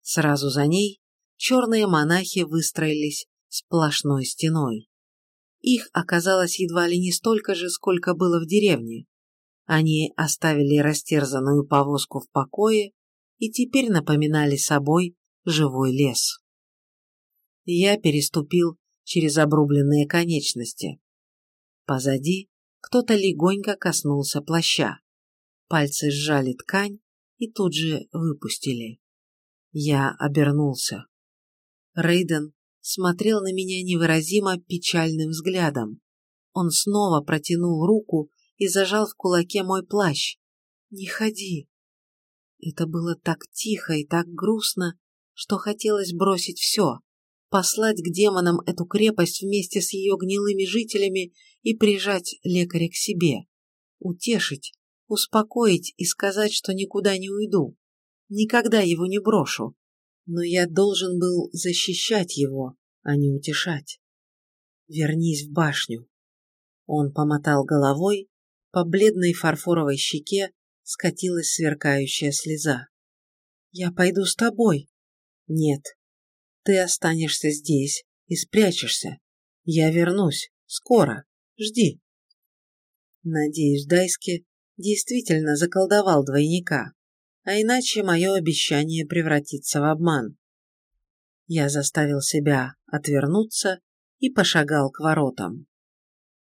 Сразу за ней черные монахи выстроились сплошной стеной. Их оказалось едва ли не столько же, сколько было в деревне. Они оставили растерзанную повозку в покое и теперь напоминали собой живой лес. Я переступил через обрубленные конечности. Позади кто-то легонько коснулся плаща. Пальцы сжали ткань и тут же выпустили. Я обернулся. Рейден смотрел на меня невыразимо печальным взглядом. Он снова протянул руку и зажал в кулаке мой плащ. «Не ходи!» Это было так тихо и так грустно, что хотелось бросить все, послать к демонам эту крепость вместе с ее гнилыми жителями и прижать лекаря к себе, утешить, успокоить и сказать, что никуда не уйду, никогда его не брошу, но я должен был защищать его, а не утешать. Вернись в башню. Он помотал головой, По бледной фарфоровой щеке скатилась сверкающая слеза. «Я пойду с тобой». «Нет, ты останешься здесь и спрячешься. Я вернусь. Скоро. Жди». Надеюсь, Дайски действительно заколдовал двойника, а иначе мое обещание превратится в обман. Я заставил себя отвернуться и пошагал к воротам.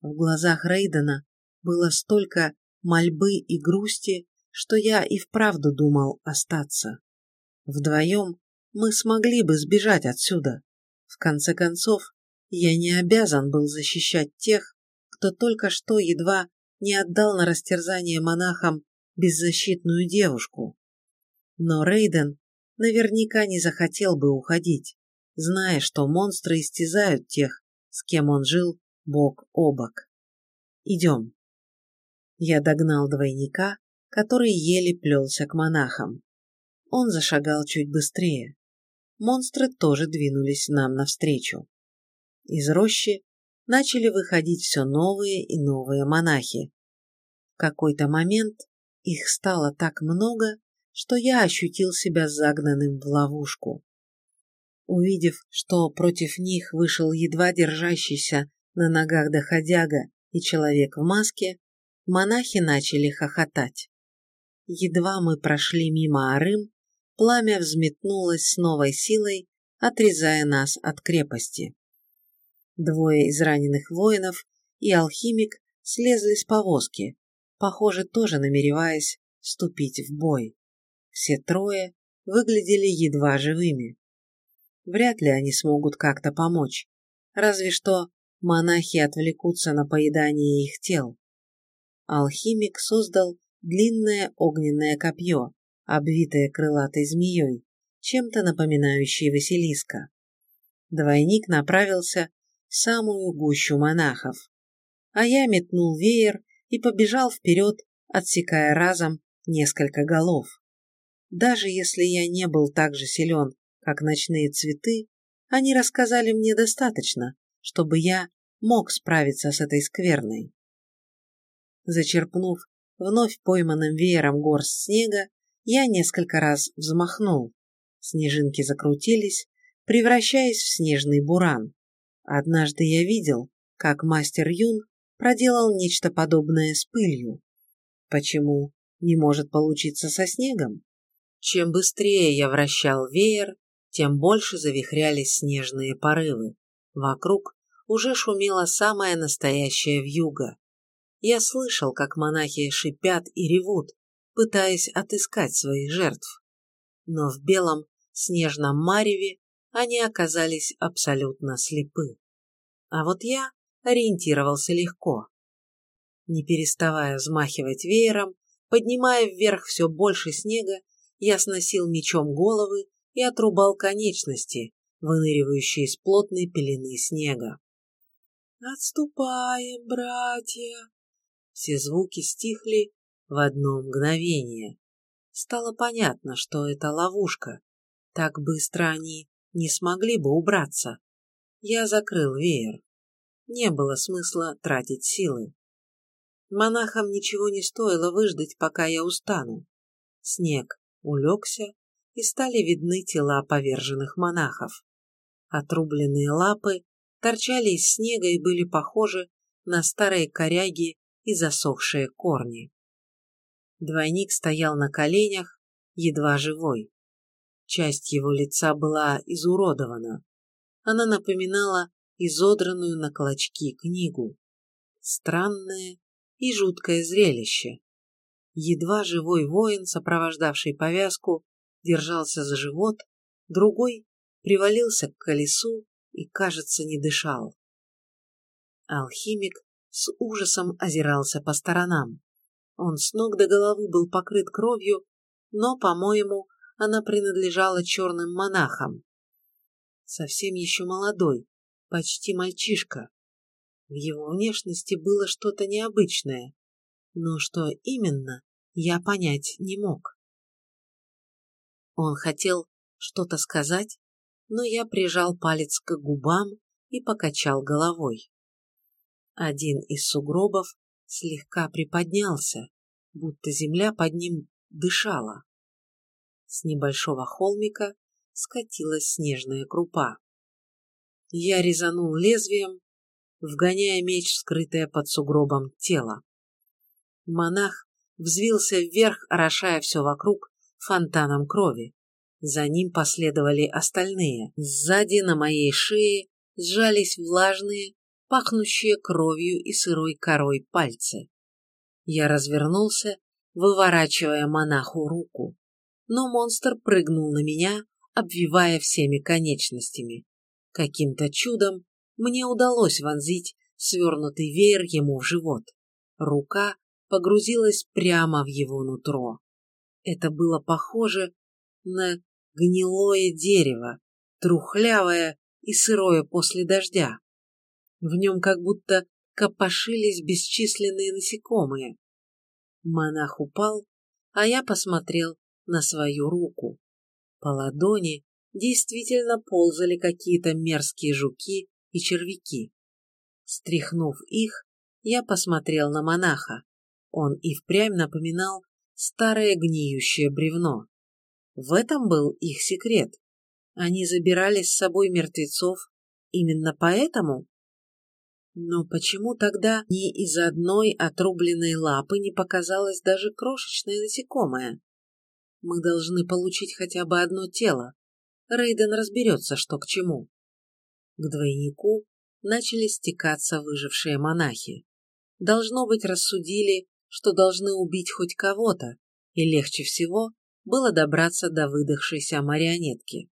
В глазах Рейдена было столько мольбы и грусти, что я и вправду думал остаться. Вдвоем мы смогли бы сбежать отсюда. В конце концов, я не обязан был защищать тех, кто только что едва не отдал на растерзание монахам беззащитную девушку. Но Рейден наверняка не захотел бы уходить, зная, что монстры истязают тех, с кем он жил бок о бок. Идем. Я догнал двойника, который еле плелся к монахам. Он зашагал чуть быстрее. Монстры тоже двинулись нам навстречу. Из рощи начали выходить все новые и новые монахи. В какой-то момент их стало так много, что я ощутил себя загнанным в ловушку. Увидев, что против них вышел едва держащийся на ногах доходяга и человек в маске, монахи начали хохотать. Едва мы прошли мимо Арым, пламя взметнулось с новой силой, отрезая нас от крепости. Двое из раненых воинов и алхимик слезли с повозки, похоже, тоже намереваясь вступить в бой. Все трое выглядели едва живыми. Вряд ли они смогут как-то помочь, разве что монахи отвлекутся на поедание их тел. Алхимик создал длинное огненное копье, обвитое крылатой змеей, чем-то напоминающей Василиска. Двойник направился в самую гущу монахов, а я метнул веер и побежал вперед, отсекая разом несколько голов. Даже если я не был так же силен, как ночные цветы, они рассказали мне достаточно, чтобы я мог справиться с этой скверной. Зачерпнув вновь пойманным веером горсть снега, я несколько раз взмахнул. Снежинки закрутились, превращаясь в снежный буран. Однажды я видел, как мастер Юн проделал нечто подобное с пылью. Почему не может получиться со снегом? Чем быстрее я вращал веер, тем больше завихрялись снежные порывы. Вокруг уже шумела самая настоящая вьюга. Я слышал, как монахи шипят и ревут, пытаясь отыскать своих жертв. Но в белом снежном мареве они оказались абсолютно слепы. А вот я ориентировался легко. Не переставая взмахивать веером, поднимая вверх все больше снега, я сносил мечом головы и отрубал конечности, выныривающие из плотной пелены снега. «Отступаем, братья!» Все звуки стихли в одно мгновение. Стало понятно, что это ловушка. Так быстро они не смогли бы убраться. Я закрыл веер. Не было смысла тратить силы. Монахам ничего не стоило выждать, пока я устану. Снег улегся, и стали видны тела поверженных монахов. Отрубленные лапы торчали из снега и были похожи на старые коряги и засохшие корни. Двойник стоял на коленях, едва живой. Часть его лица была изуродована. Она напоминала изодранную на клочки книгу. Странное и жуткое зрелище. Едва живой воин, сопровождавший повязку, держался за живот, другой привалился к колесу и, кажется, не дышал. Алхимик с ужасом озирался по сторонам. Он с ног до головы был покрыт кровью, но, по-моему, она принадлежала черным монахам. Совсем еще молодой, почти мальчишка. В его внешности было что-то необычное, но что именно, я понять не мог. Он хотел что-то сказать, но я прижал палец к губам и покачал головой. Один из сугробов слегка приподнялся, будто земля под ним дышала. С небольшого холмика скатилась снежная крупа. Я резанул лезвием, вгоняя меч, скрытое под сугробом тело. Монах взвился вверх, орошая все вокруг фонтаном крови. За ним последовали остальные. Сзади на моей шее сжались влажные, пахнущие кровью и сырой корой пальцы. Я развернулся, выворачивая монаху руку, но монстр прыгнул на меня, обвивая всеми конечностями. Каким-то чудом мне удалось вонзить свернутый веер ему в живот. Рука погрузилась прямо в его нутро. Это было похоже на гнилое дерево, трухлявое и сырое после дождя. В нем как будто копошились бесчисленные насекомые. Монах упал, а я посмотрел на свою руку. По ладони действительно ползали какие-то мерзкие жуки и червяки. Стряхнув их, я посмотрел на монаха. Он и впрямь напоминал старое гниющее бревно. В этом был их секрет. Они забирали с собой мертвецов именно поэтому? Но почему тогда ни из одной отрубленной лапы не показалось даже крошечное насекомое? Мы должны получить хотя бы одно тело. Рейден разберется, что к чему. К двойнику начали стекаться выжившие монахи. Должно быть, рассудили, что должны убить хоть кого-то, и легче всего было добраться до выдохшейся марионетки.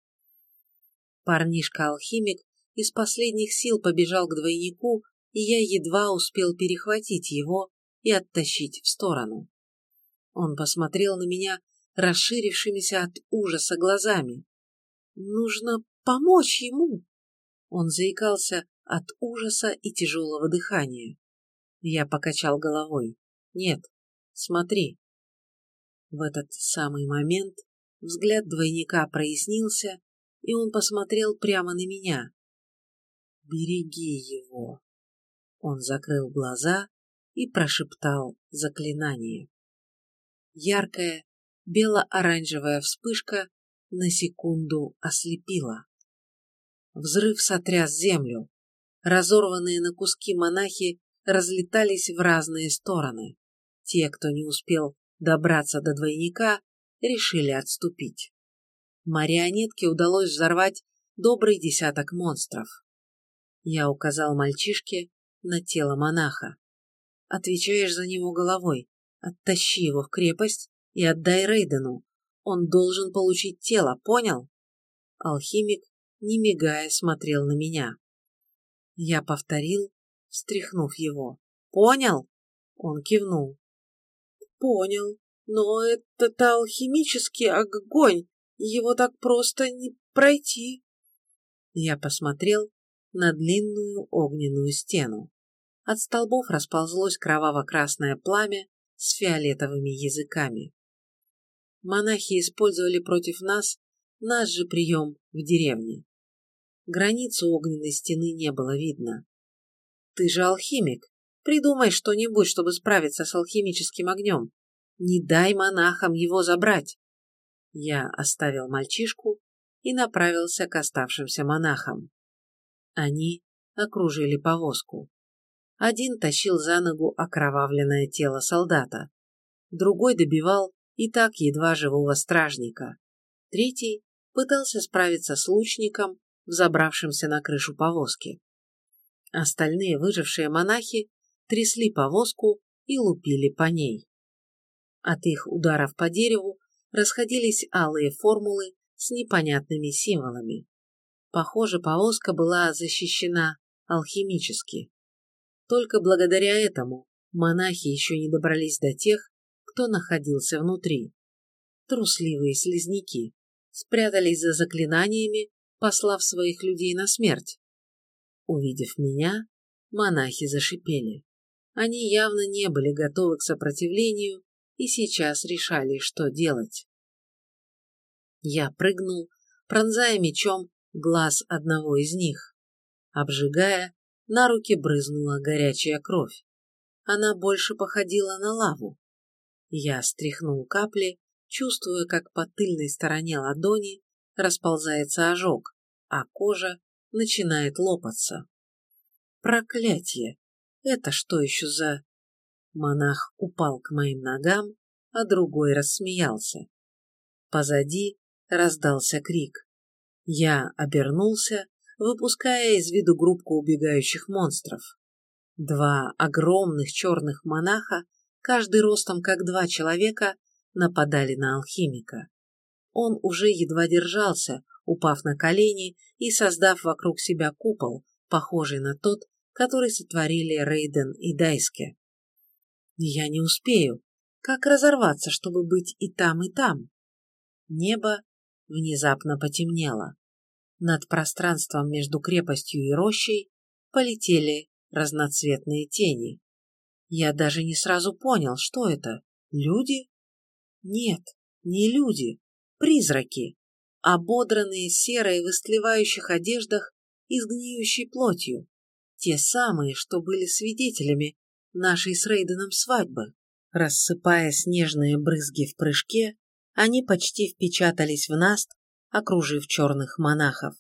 Парнишка-алхимик из последних сил побежал к двойнику, и я едва успел перехватить его и оттащить в сторону. Он посмотрел на меня расширившимися от ужаса глазами. «Нужно помочь ему!» Он заикался от ужаса и тяжелого дыхания. Я покачал головой. «Нет, смотри». В этот самый момент взгляд двойника прояснился, и он посмотрел прямо на меня. «Береги его!» Он закрыл глаза и прошептал заклинание. Яркая, бело-оранжевая вспышка на секунду ослепила. Взрыв сотряс землю. Разорванные на куски монахи разлетались в разные стороны. Те, кто не успел добраться до двойника, решили отступить. Марионетке удалось взорвать добрый десяток монстров. Я указал мальчишке на тело монаха. Отвечаешь за него головой. Оттащи его в крепость и отдай Рейдену. Он должен получить тело, понял? Алхимик, не мигая, смотрел на меня. Я повторил, встряхнув его. Понял? Он кивнул. Понял, но это алхимический огонь, его так просто не пройти. Я посмотрел на длинную огненную стену. От столбов расползлось кроваво-красное пламя с фиолетовыми языками. Монахи использовали против нас наш же прием в деревне. Границу огненной стены не было видно. Ты же алхимик. Придумай что-нибудь, чтобы справиться с алхимическим огнем. Не дай монахам его забрать. Я оставил мальчишку и направился к оставшимся монахам. Они окружили повозку. Один тащил за ногу окровавленное тело солдата, другой добивал и так едва живого стражника, третий пытался справиться с лучником, взобравшимся на крышу повозки. Остальные выжившие монахи трясли повозку и лупили по ней. От их ударов по дереву расходились алые формулы с непонятными символами. Похоже, повозка была защищена алхимически. Только благодаря этому монахи еще не добрались до тех, кто находился внутри. Трусливые слизняки спрятались за заклинаниями, послав своих людей на смерть. Увидев меня, монахи зашипели. Они явно не были готовы к сопротивлению и сейчас решали, что делать. Я прыгнул, пронзая мечом глаз одного из них. Обжигая, на руки брызнула горячая кровь. она больше походила на лаву. Я стряхнул капли, чувствуя, как по тыльной стороне ладони расползается ожог, а кожа начинает лопаться. Проклятие! Это что еще за... Монах упал к моим ногам, а другой рассмеялся. Позади раздался крик. Я обернулся, выпуская из виду группку убегающих монстров. Два огромных черных монаха, каждый ростом как два человека, нападали на алхимика. Он уже едва держался, упав на колени и создав вокруг себя купол, похожий на тот, который сотворили Рейден и Дайске. Я не успею. Как разорваться, чтобы быть и там, и там? Небо внезапно потемнело. Над пространством между крепостью и рощей полетели разноцветные тени. Я даже не сразу понял, что это. Люди? Нет, не люди. Призраки. Ободранные серые в истлевающих одеждах и с гниющей плотью. Те самые, что были свидетелями нашей с Рейденом свадьбы. Рассыпая снежные брызги в прыжке, они почти впечатались в наст, окружив черных монахов.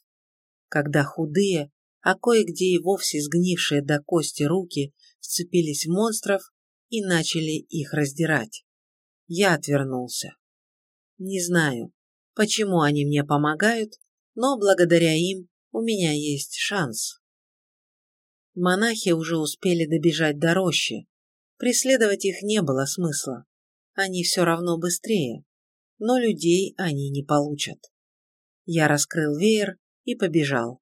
Когда худые, а кое-где и вовсе сгнившие до кости руки вцепились в монстров и начали их раздирать. Я отвернулся. Не знаю, почему они мне помогают, но благодаря им у меня есть шанс. Монахи уже успели добежать до рощи. Преследовать их не было смысла. Они все равно быстрее но людей они не получат. Я раскрыл веер и побежал.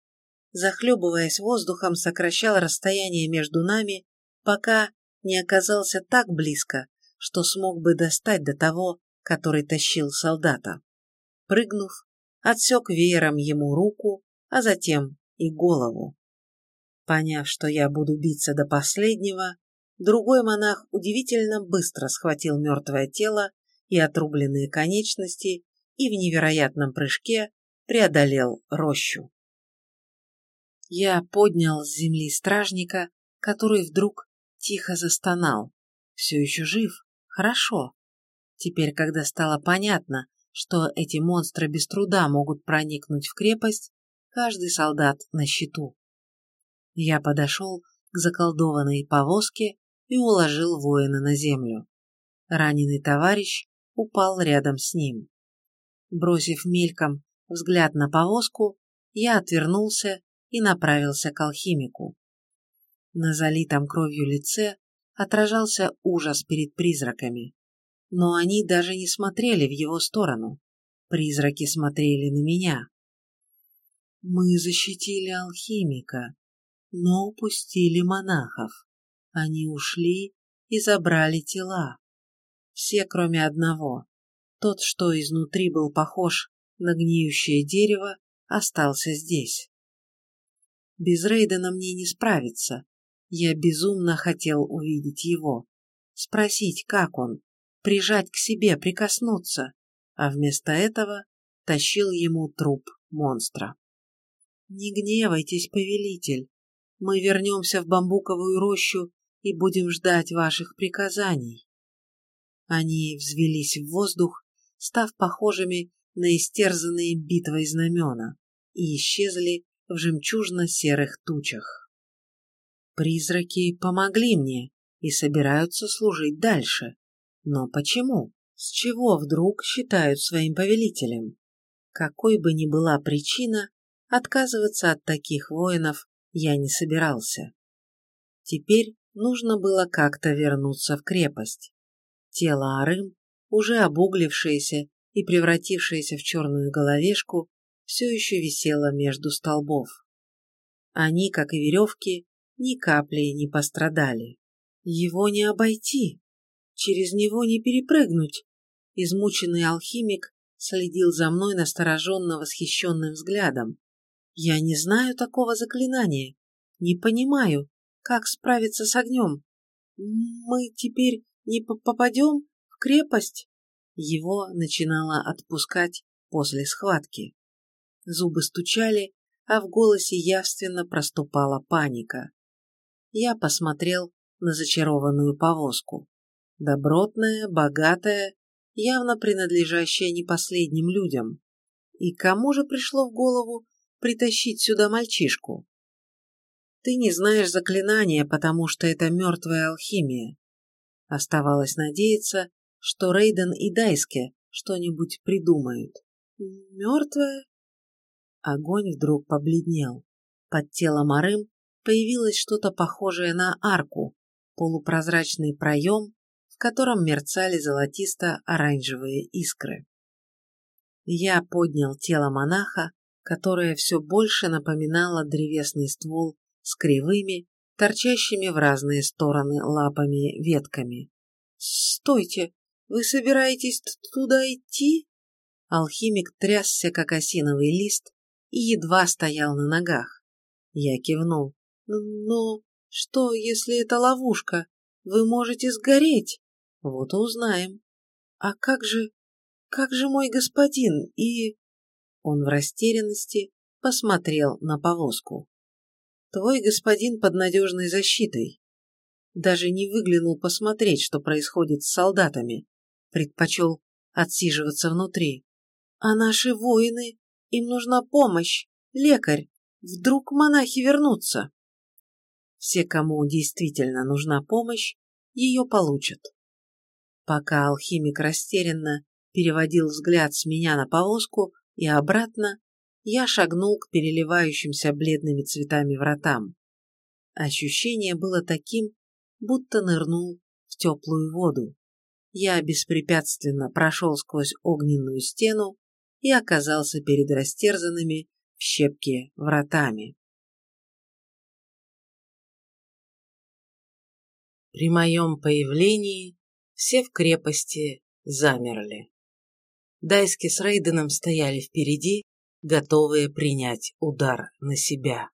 Захлебываясь воздухом, сокращал расстояние между нами, пока не оказался так близко, что смог бы достать до того, который тащил солдата. Прыгнув, отсек веером ему руку, а затем и голову. Поняв, что я буду биться до последнего, другой монах удивительно быстро схватил мертвое тело и отрубленные конечности и в невероятном прыжке преодолел рощу. Я поднял с земли стражника, который вдруг тихо застонал. Все еще жив? Хорошо. Теперь, когда стало понятно, что эти монстры без труда могут проникнуть в крепость, каждый солдат на счету. Я подошел к заколдованной повозке и уложил воина на землю. Раненый товарищ упал рядом с ним. Бросив мельком взгляд на повозку, я отвернулся и направился к алхимику. На залитом кровью лице отражался ужас перед призраками, но они даже не смотрели в его сторону. Призраки смотрели на меня. Мы защитили алхимика, но упустили монахов. Они ушли и забрали тела. Все, кроме одного. Тот, что изнутри был похож на гниющее дерево, остался здесь. Без Рейдена мне не справиться. Я безумно хотел увидеть его. Спросить, как он, прижать к себе, прикоснуться, а вместо этого тащил ему труп монстра. «Не гневайтесь, повелитель. Мы вернемся в бамбуковую рощу и будем ждать ваших приказаний». Они взвелись в воздух, став похожими на истерзанные битвой знамена, и исчезли в жемчужно-серых тучах. Призраки помогли мне и собираются служить дальше. Но почему? С чего вдруг считают своим повелителем? Какой бы ни была причина, отказываться от таких воинов я не собирался. Теперь нужно было как-то вернуться в крепость. Тело Арым, уже обуглившееся и превратившееся в черную головешку, все еще висело между столбов. Они, как и веревки, ни капли не пострадали. Его не обойти, через него не перепрыгнуть. Измученный алхимик следил за мной настороженно восхищенным взглядом. Я не знаю такого заклинания, не понимаю, как справиться с огнем. Мы теперь не попадем в крепость?» Его начинало отпускать после схватки. Зубы стучали, а в голосе явственно проступала паника. Я посмотрел на зачарованную повозку. Добротная, богатая, явно принадлежащая не последним людям. И кому же пришло в голову притащить сюда мальчишку? Ты не знаешь заклинания, потому что это мертвая алхимия. Оставалось надеяться, что Рейден и Дайске что-нибудь придумают. Мертвая? Огонь вдруг побледнел. Под телом Арым появилось что-то похожее на арку, полупрозрачный проем, в котором мерцали золотисто-оранжевые искры. Я поднял тело монаха, которое все больше напоминало древесный ствол с кривыми, торчащими в разные стороны лапами ветками. «Стойте! Вы собираетесь туда идти?» Алхимик трясся, как осиновый лист, и едва стоял на ногах. Я кивнул. «Но что, если это ловушка? Вы можете сгореть!» «Вот и узнаем». «А как же... как же мой господин и...» Он в растерянности посмотрел на повозку. Твой господин под надежной защитой. Даже не выглянул посмотреть, что происходит с солдатами. Предпочел отсиживаться внутри. А наши воины, им нужна помощь, лекарь. Вдруг монахи вернутся. Все, кому действительно нужна помощь, ее получат. Пока алхимик растерянно переводил взгляд с меня на повозку и обратно, я шагнул к переливающимся бледными цветами вратам. Ощущение было таким, будто нырнул в теплую воду. Я беспрепятственно прошел сквозь огненную стену и оказался перед растерзанными в щепки вратами. При моем появлении все в крепости замерли. Дайски с Рейденом стояли впереди, готовые принять удар на себя.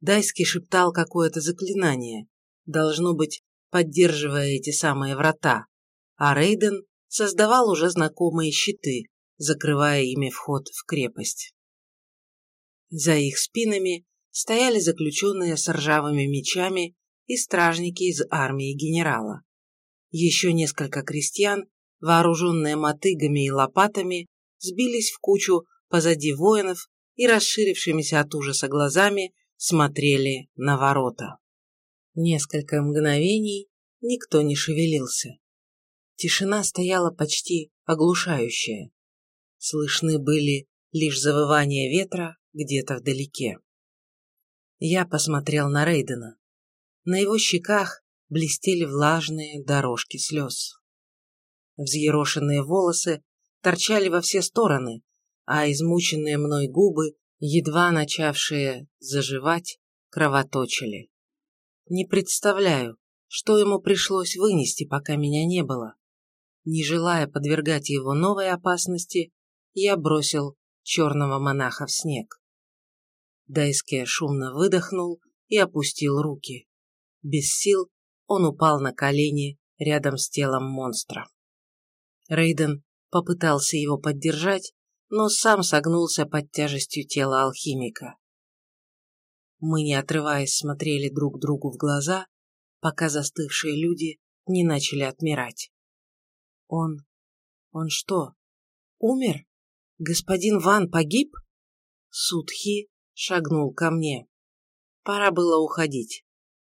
Дайский шептал какое-то заклинание, должно быть, поддерживая эти самые врата, а Рейден создавал уже знакомые щиты, закрывая ими вход в крепость. За их спинами стояли заключенные с ржавыми мечами и стражники из армии генерала. Еще несколько крестьян, вооруженные мотыгами и лопатами, сбились в кучу позади воинов и расширившимися от ужаса глазами смотрели на ворота. Несколько мгновений никто не шевелился. Тишина стояла почти оглушающая. Слышны были лишь завывания ветра где-то вдалеке. Я посмотрел на Рейдена. На его щеках блестели влажные дорожки слез. Взъерошенные волосы торчали во все стороны, а измученные мной губы, едва начавшие заживать, кровоточили. Не представляю, что ему пришлось вынести, пока меня не было. Не желая подвергать его новой опасности, я бросил черного монаха в снег. Дайске шумно выдохнул и опустил руки. Без сил он упал на колени рядом с телом монстра. Рейден попытался его поддержать, но сам согнулся под тяжестью тела алхимика. Мы, не отрываясь, смотрели друг другу в глаза, пока застывшие люди не начали отмирать. Он... он что, умер? Господин Ван погиб? Судхи шагнул ко мне. Пора было уходить.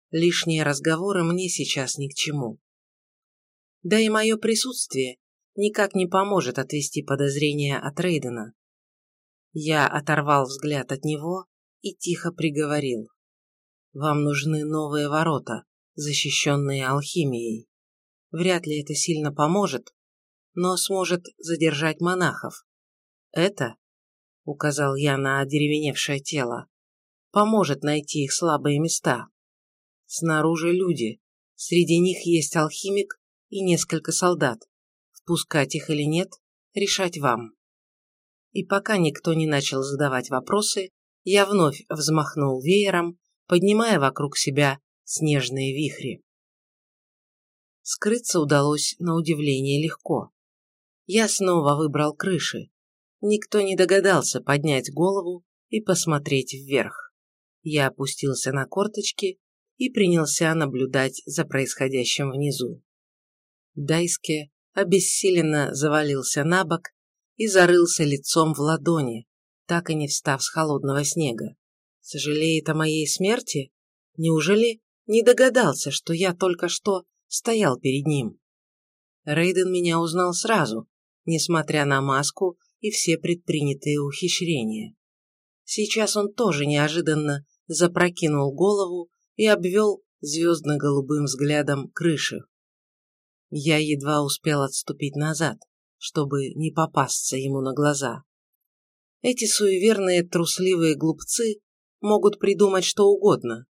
Лишние разговоры мне сейчас ни к чему. Да и мое присутствие никак не поможет отвести подозрения от Рейдена. Я оторвал взгляд от него и тихо приговорил. Вам нужны новые ворота, защищенные алхимией. Вряд ли это сильно поможет, но сможет задержать монахов. Это, указал я на одеревеневшее тело, поможет найти их слабые места. Снаружи люди, среди них есть алхимик и несколько солдат. Пускать их или нет, решать вам. И пока никто не начал задавать вопросы, я вновь взмахнул веером, поднимая вокруг себя снежные вихри. Скрыться удалось на удивление легко. Я снова выбрал крыши. Никто не догадался поднять голову и посмотреть вверх. Я опустился на корточки и принялся наблюдать за происходящим внизу. Дайске обессиленно завалился на бок и зарылся лицом в ладони, так и не встав с холодного снега. Сожалеет о моей смерти? Неужели не догадался, что я только что стоял перед ним? Рейден меня узнал сразу, несмотря на маску и все предпринятые ухищрения. Сейчас он тоже неожиданно запрокинул голову и обвел звездно-голубым взглядом крыши. Я едва успел отступить назад, чтобы не попасться ему на глаза. Эти суеверные трусливые глупцы могут придумать что угодно.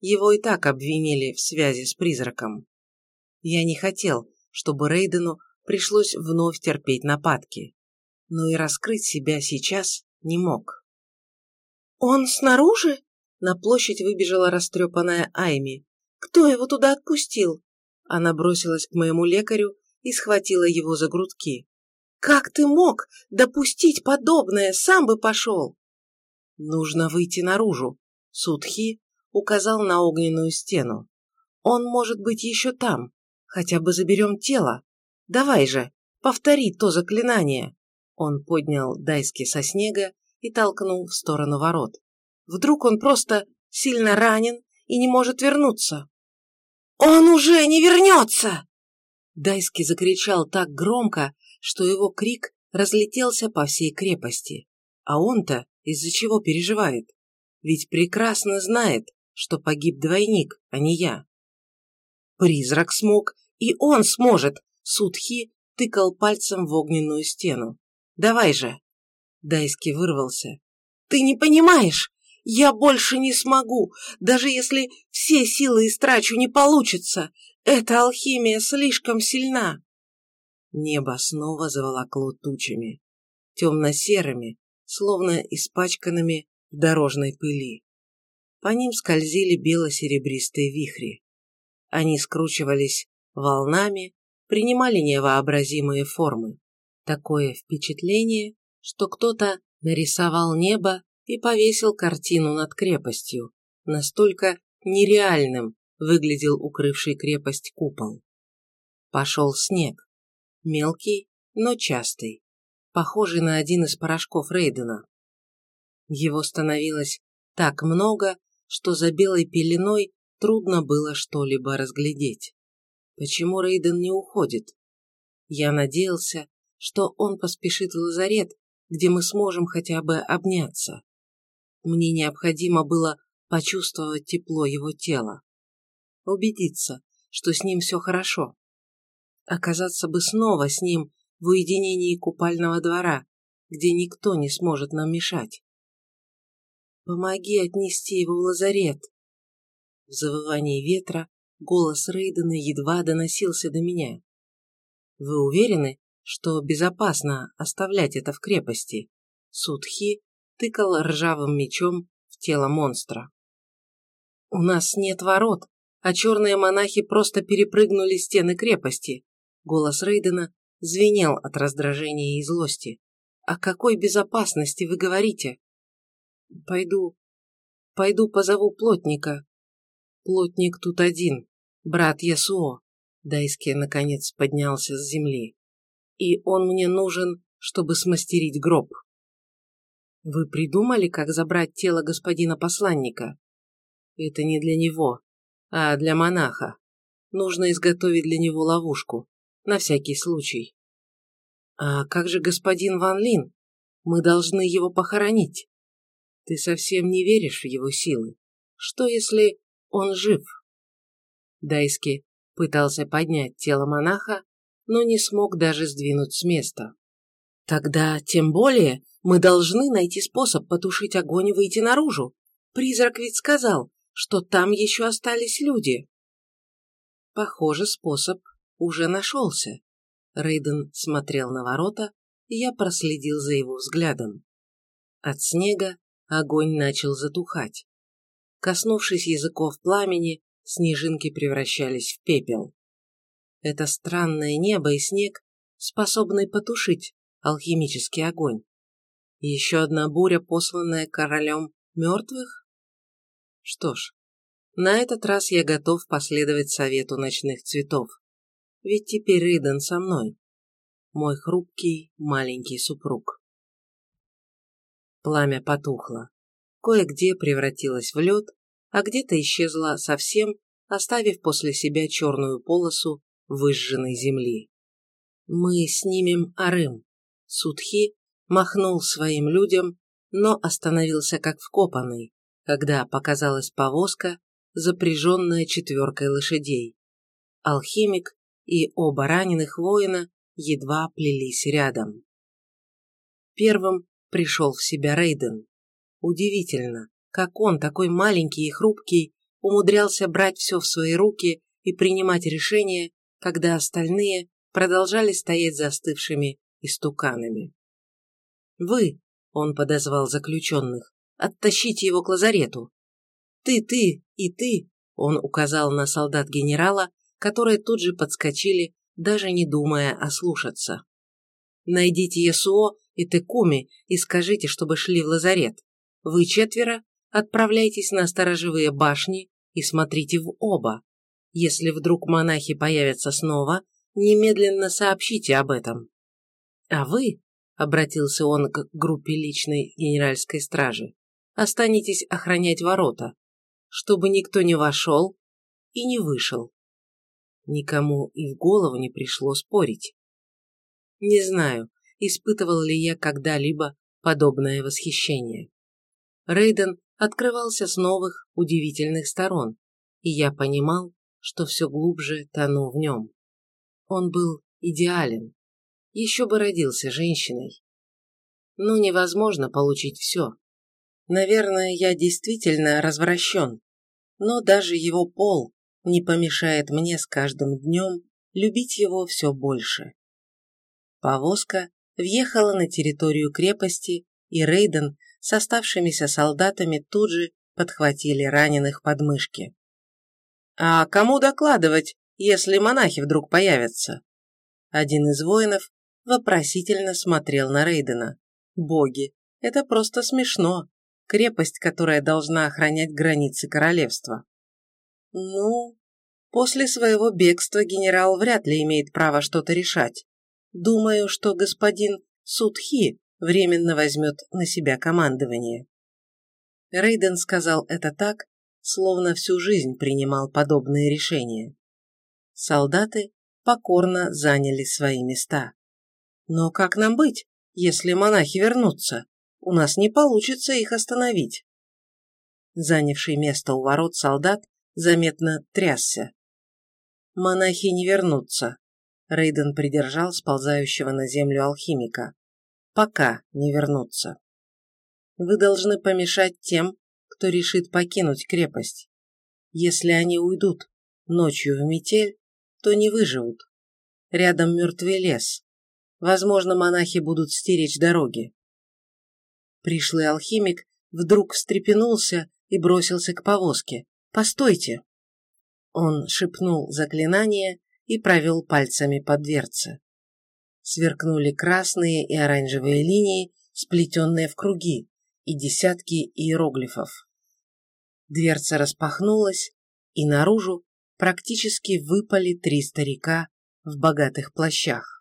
Его и так обвинили в связи с призраком. Я не хотел, чтобы Рейдену пришлось вновь терпеть нападки, но и раскрыть себя сейчас не мог. «Он снаружи?» На площадь выбежала растрепанная Айми. «Кто его туда отпустил?» Она бросилась к моему лекарю и схватила его за грудки. «Как ты мог допустить подобное? Сам бы пошел!» «Нужно выйти наружу», — Судхи указал на огненную стену. «Он может быть еще там. Хотя бы заберем тело. Давай же, повтори то заклинание!» Он поднял Дайски со снега и толкнул в сторону ворот. Вдруг он просто сильно ранен и не может вернуться. «Он уже не вернется!» Дайски закричал так громко, что его крик разлетелся по всей крепости. А он-то из-за чего переживает? Ведь прекрасно знает, что погиб двойник, а не я. Призрак смог, и он сможет, Судхи тыкал пальцем в огненную стену. «Давай же!» Дайски вырвался. «Ты не понимаешь! Я больше не смогу! Даже если все силы истрачу, не получится! Эта алхимия слишком сильна!» Небо снова заволокло тучами, темно-серыми, словно испачканными в дорожной пыли. По ним скользили бело-серебристые вихри. Они скручивались волнами, принимали невообразимые формы. Такое впечатление, что кто-то нарисовал небо и повесил картину над крепостью. Настолько нереальным выглядел укрывший крепость купол. Пошел снег. Мелкий, но частый. Похожий на один из порошков Рейдена. Его становилось так много, что за белой пеленой трудно было что-либо разглядеть. Почему Рейден не уходит? Я надеялся, что он поспешит в лазарет, где мы сможем хотя бы обняться. Мне необходимо было почувствовать тепло его тела, убедиться, что с ним все хорошо. Оказаться бы снова с ним в уединении купального двора, где никто не сможет нам мешать. Помоги отнести его в лазарет. В завывании ветра голос Рейдена едва доносился до меня. Вы уверены, что безопасно оставлять это в крепости. Судхи тыкал ржавым мечом в тело монстра. «У нас нет ворот, а черные монахи просто перепрыгнули стены крепости». Голос Рейдена звенел от раздражения и злости. «О какой безопасности вы говорите?» «Пойду, пойду позову плотника». «Плотник тут один, брат Ясуо». Дайски наконец поднялся с земли и он мне нужен, чтобы смастерить гроб. Вы придумали, как забрать тело господина посланника? Это не для него, а для монаха. Нужно изготовить для него ловушку, на всякий случай. А как же господин Ван Лин? Мы должны его похоронить. Ты совсем не веришь в его силы. Что, если он жив? Дайски пытался поднять тело монаха, но не смог даже сдвинуть с места. Тогда, тем более, мы должны найти способ потушить огонь и выйти наружу. Призрак ведь сказал, что там еще остались люди. Похоже, способ уже нашелся. Рейден смотрел на ворота, и я проследил за его взглядом. От снега огонь начал затухать. Коснувшись языков пламени, снежинки превращались в пепел. Это странное небо и снег способны потушить алхимический огонь. Еще одна буря, посланная королем мертвых? Что ж, На этот раз я готов последовать совету ночных цветов. Ведь теперь Рейден со мной. Мой хрупкий маленький супруг. Пламя потухло. Кое-где превратилось в лед, а где-то исчезло совсем, оставив после себя черную полосу выжженной земли. Мы снимем Арым. Судхи махнул своим людям, но остановился как вкопанный, когда показалась повозка, запряженная четверкой лошадей. Алхимик и оба раненых воина едва плелись рядом. Первым пришел в себя Рейден. Удивительно, как он, такой маленький и хрупкий, умудрялся брать все в свои руки и принимать решения, когда остальные продолжали стоять застывшими истуканами. «Вы», — он подозвал заключенных, — «оттащите его к лазарету». «Ты, ты и ты», — он указал на солдат генерала, которые тут же подскочили, даже не думая ослушаться. «Найдите Ясуо и Текуми и скажите, чтобы шли в лазарет. Вы четверо отправляйтесь на сторожевые башни и смотрите в оба. Если вдруг монахи появятся снова, немедленно сообщите об этом. А вы, — обратился он к группе личной генеральской стражи, — останетесь охранять ворота, чтобы никто не вошел и не вышел. Никому и в голову не пришло спорить. Не знаю, испытывал ли я когда-либо подобное восхищение. Рейден открывался с новых, удивительных сторон, и я понимал, что все глубже тону в нем. Он был идеален. Еще бы родился женщиной. Но невозможно получить все. Наверное, я действительно развращен, но даже его пол не помешает мне с каждым днем любить его все больше. Повозка въехала на территорию крепости, и Рейден с оставшимися солдатами тут же подхватили раненых подмышки. «А кому докладывать, если монахи вдруг появятся?» Один из воинов вопросительно смотрел на Рейдена. «Боги, это просто смешно. Крепость, которая должна охранять границы королевства». «Ну, после своего бегства генерал вряд ли имеет право что-то решать. Думаю, что господин Судхи временно возьмет на себя командование». Рейден сказал это так, словно всю жизнь принимал подобные решения. Солдаты покорно заняли свои места. Но как нам быть, если монахи вернутся? У нас не получится их остановить. Занявший место у ворот солдат заметно трясся. Монахи не вернутся. Рейден придержал сползающего на землю алхимика. Пока не вернутся. Вы должны помешать тем, кто решит покинуть крепость. Если они уйдут ночью в метель, то не выживут. Рядом мертвый лес. Возможно, монахи будут стеречь дороги. Пришлый алхимик вдруг встрепенулся и бросился к повозке. «Постойте!» Он шепнул заклинание и провел пальцами по дверце. Сверкнули красные и оранжевые линии, сплетенные в круги, и десятки иероглифов. Дверца распахнулась, и наружу практически выпали три старика в богатых плащах.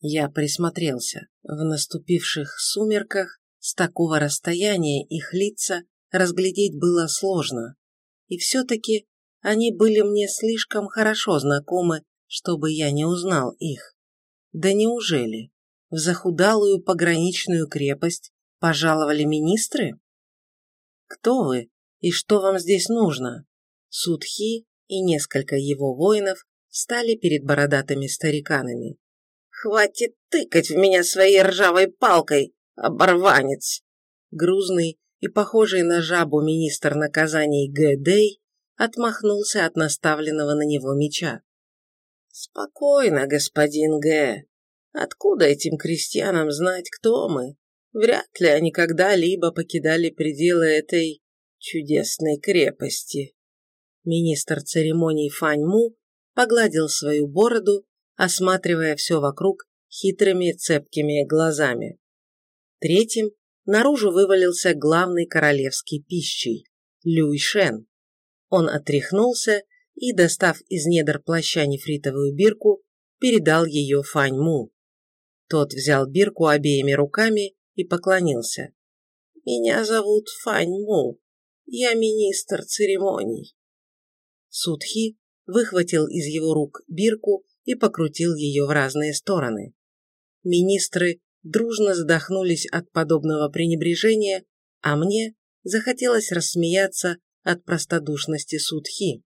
Я присмотрелся. В наступивших сумерках с такого расстояния их лица разглядеть было сложно. И все-таки они были мне слишком хорошо знакомы, чтобы я не узнал их. Да неужели? В захудалую пограничную крепость пожаловали министры? Кто вы и что вам здесь нужно? Судхи и несколько его воинов встали перед бородатыми стариканами. «Хватит тыкать в меня своей ржавой палкой, оборванец!» Грузный и похожий на жабу министр наказаний Гэдей отмахнулся от наставленного на него меча. «Спокойно, господин Г. Откуда этим крестьянам знать, кто мы? Вряд ли они когда-либо покидали пределы этой чудесной крепости. Министр церемоний Фаньму погладил свою бороду, осматривая все вокруг хитрыми цепкими глазами. Третьим наружу вывалился главный королевский пищей, Люй Шен. Он отряхнулся и, достав из недр плаща нефритовую бирку, передал ее Фань Му. Тот взял бирку обеими руками и поклонился. «Меня зовут Фань Му. Я министр церемоний». Судхи выхватил из его рук бирку и покрутил ее в разные стороны. Министры дружно задохнулись от подобного пренебрежения, а мне захотелось рассмеяться от простодушности Судхи.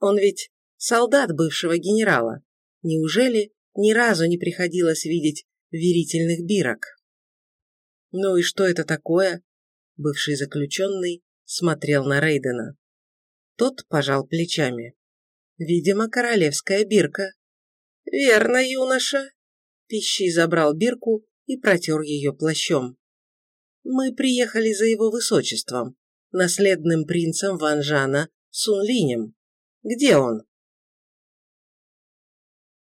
Он ведь солдат бывшего генерала. Неужели ни разу не приходилось видеть верительных бирок? Ну и что это такое? Бывший заключенный смотрел на Рейдена. Тот пожал плечами. Видимо, королевская бирка. Верно, юноша. Пищий забрал бирку и протер ее плащом. Мы приехали за его высочеством, наследным принцем Ванжана Сунлинем. Где он?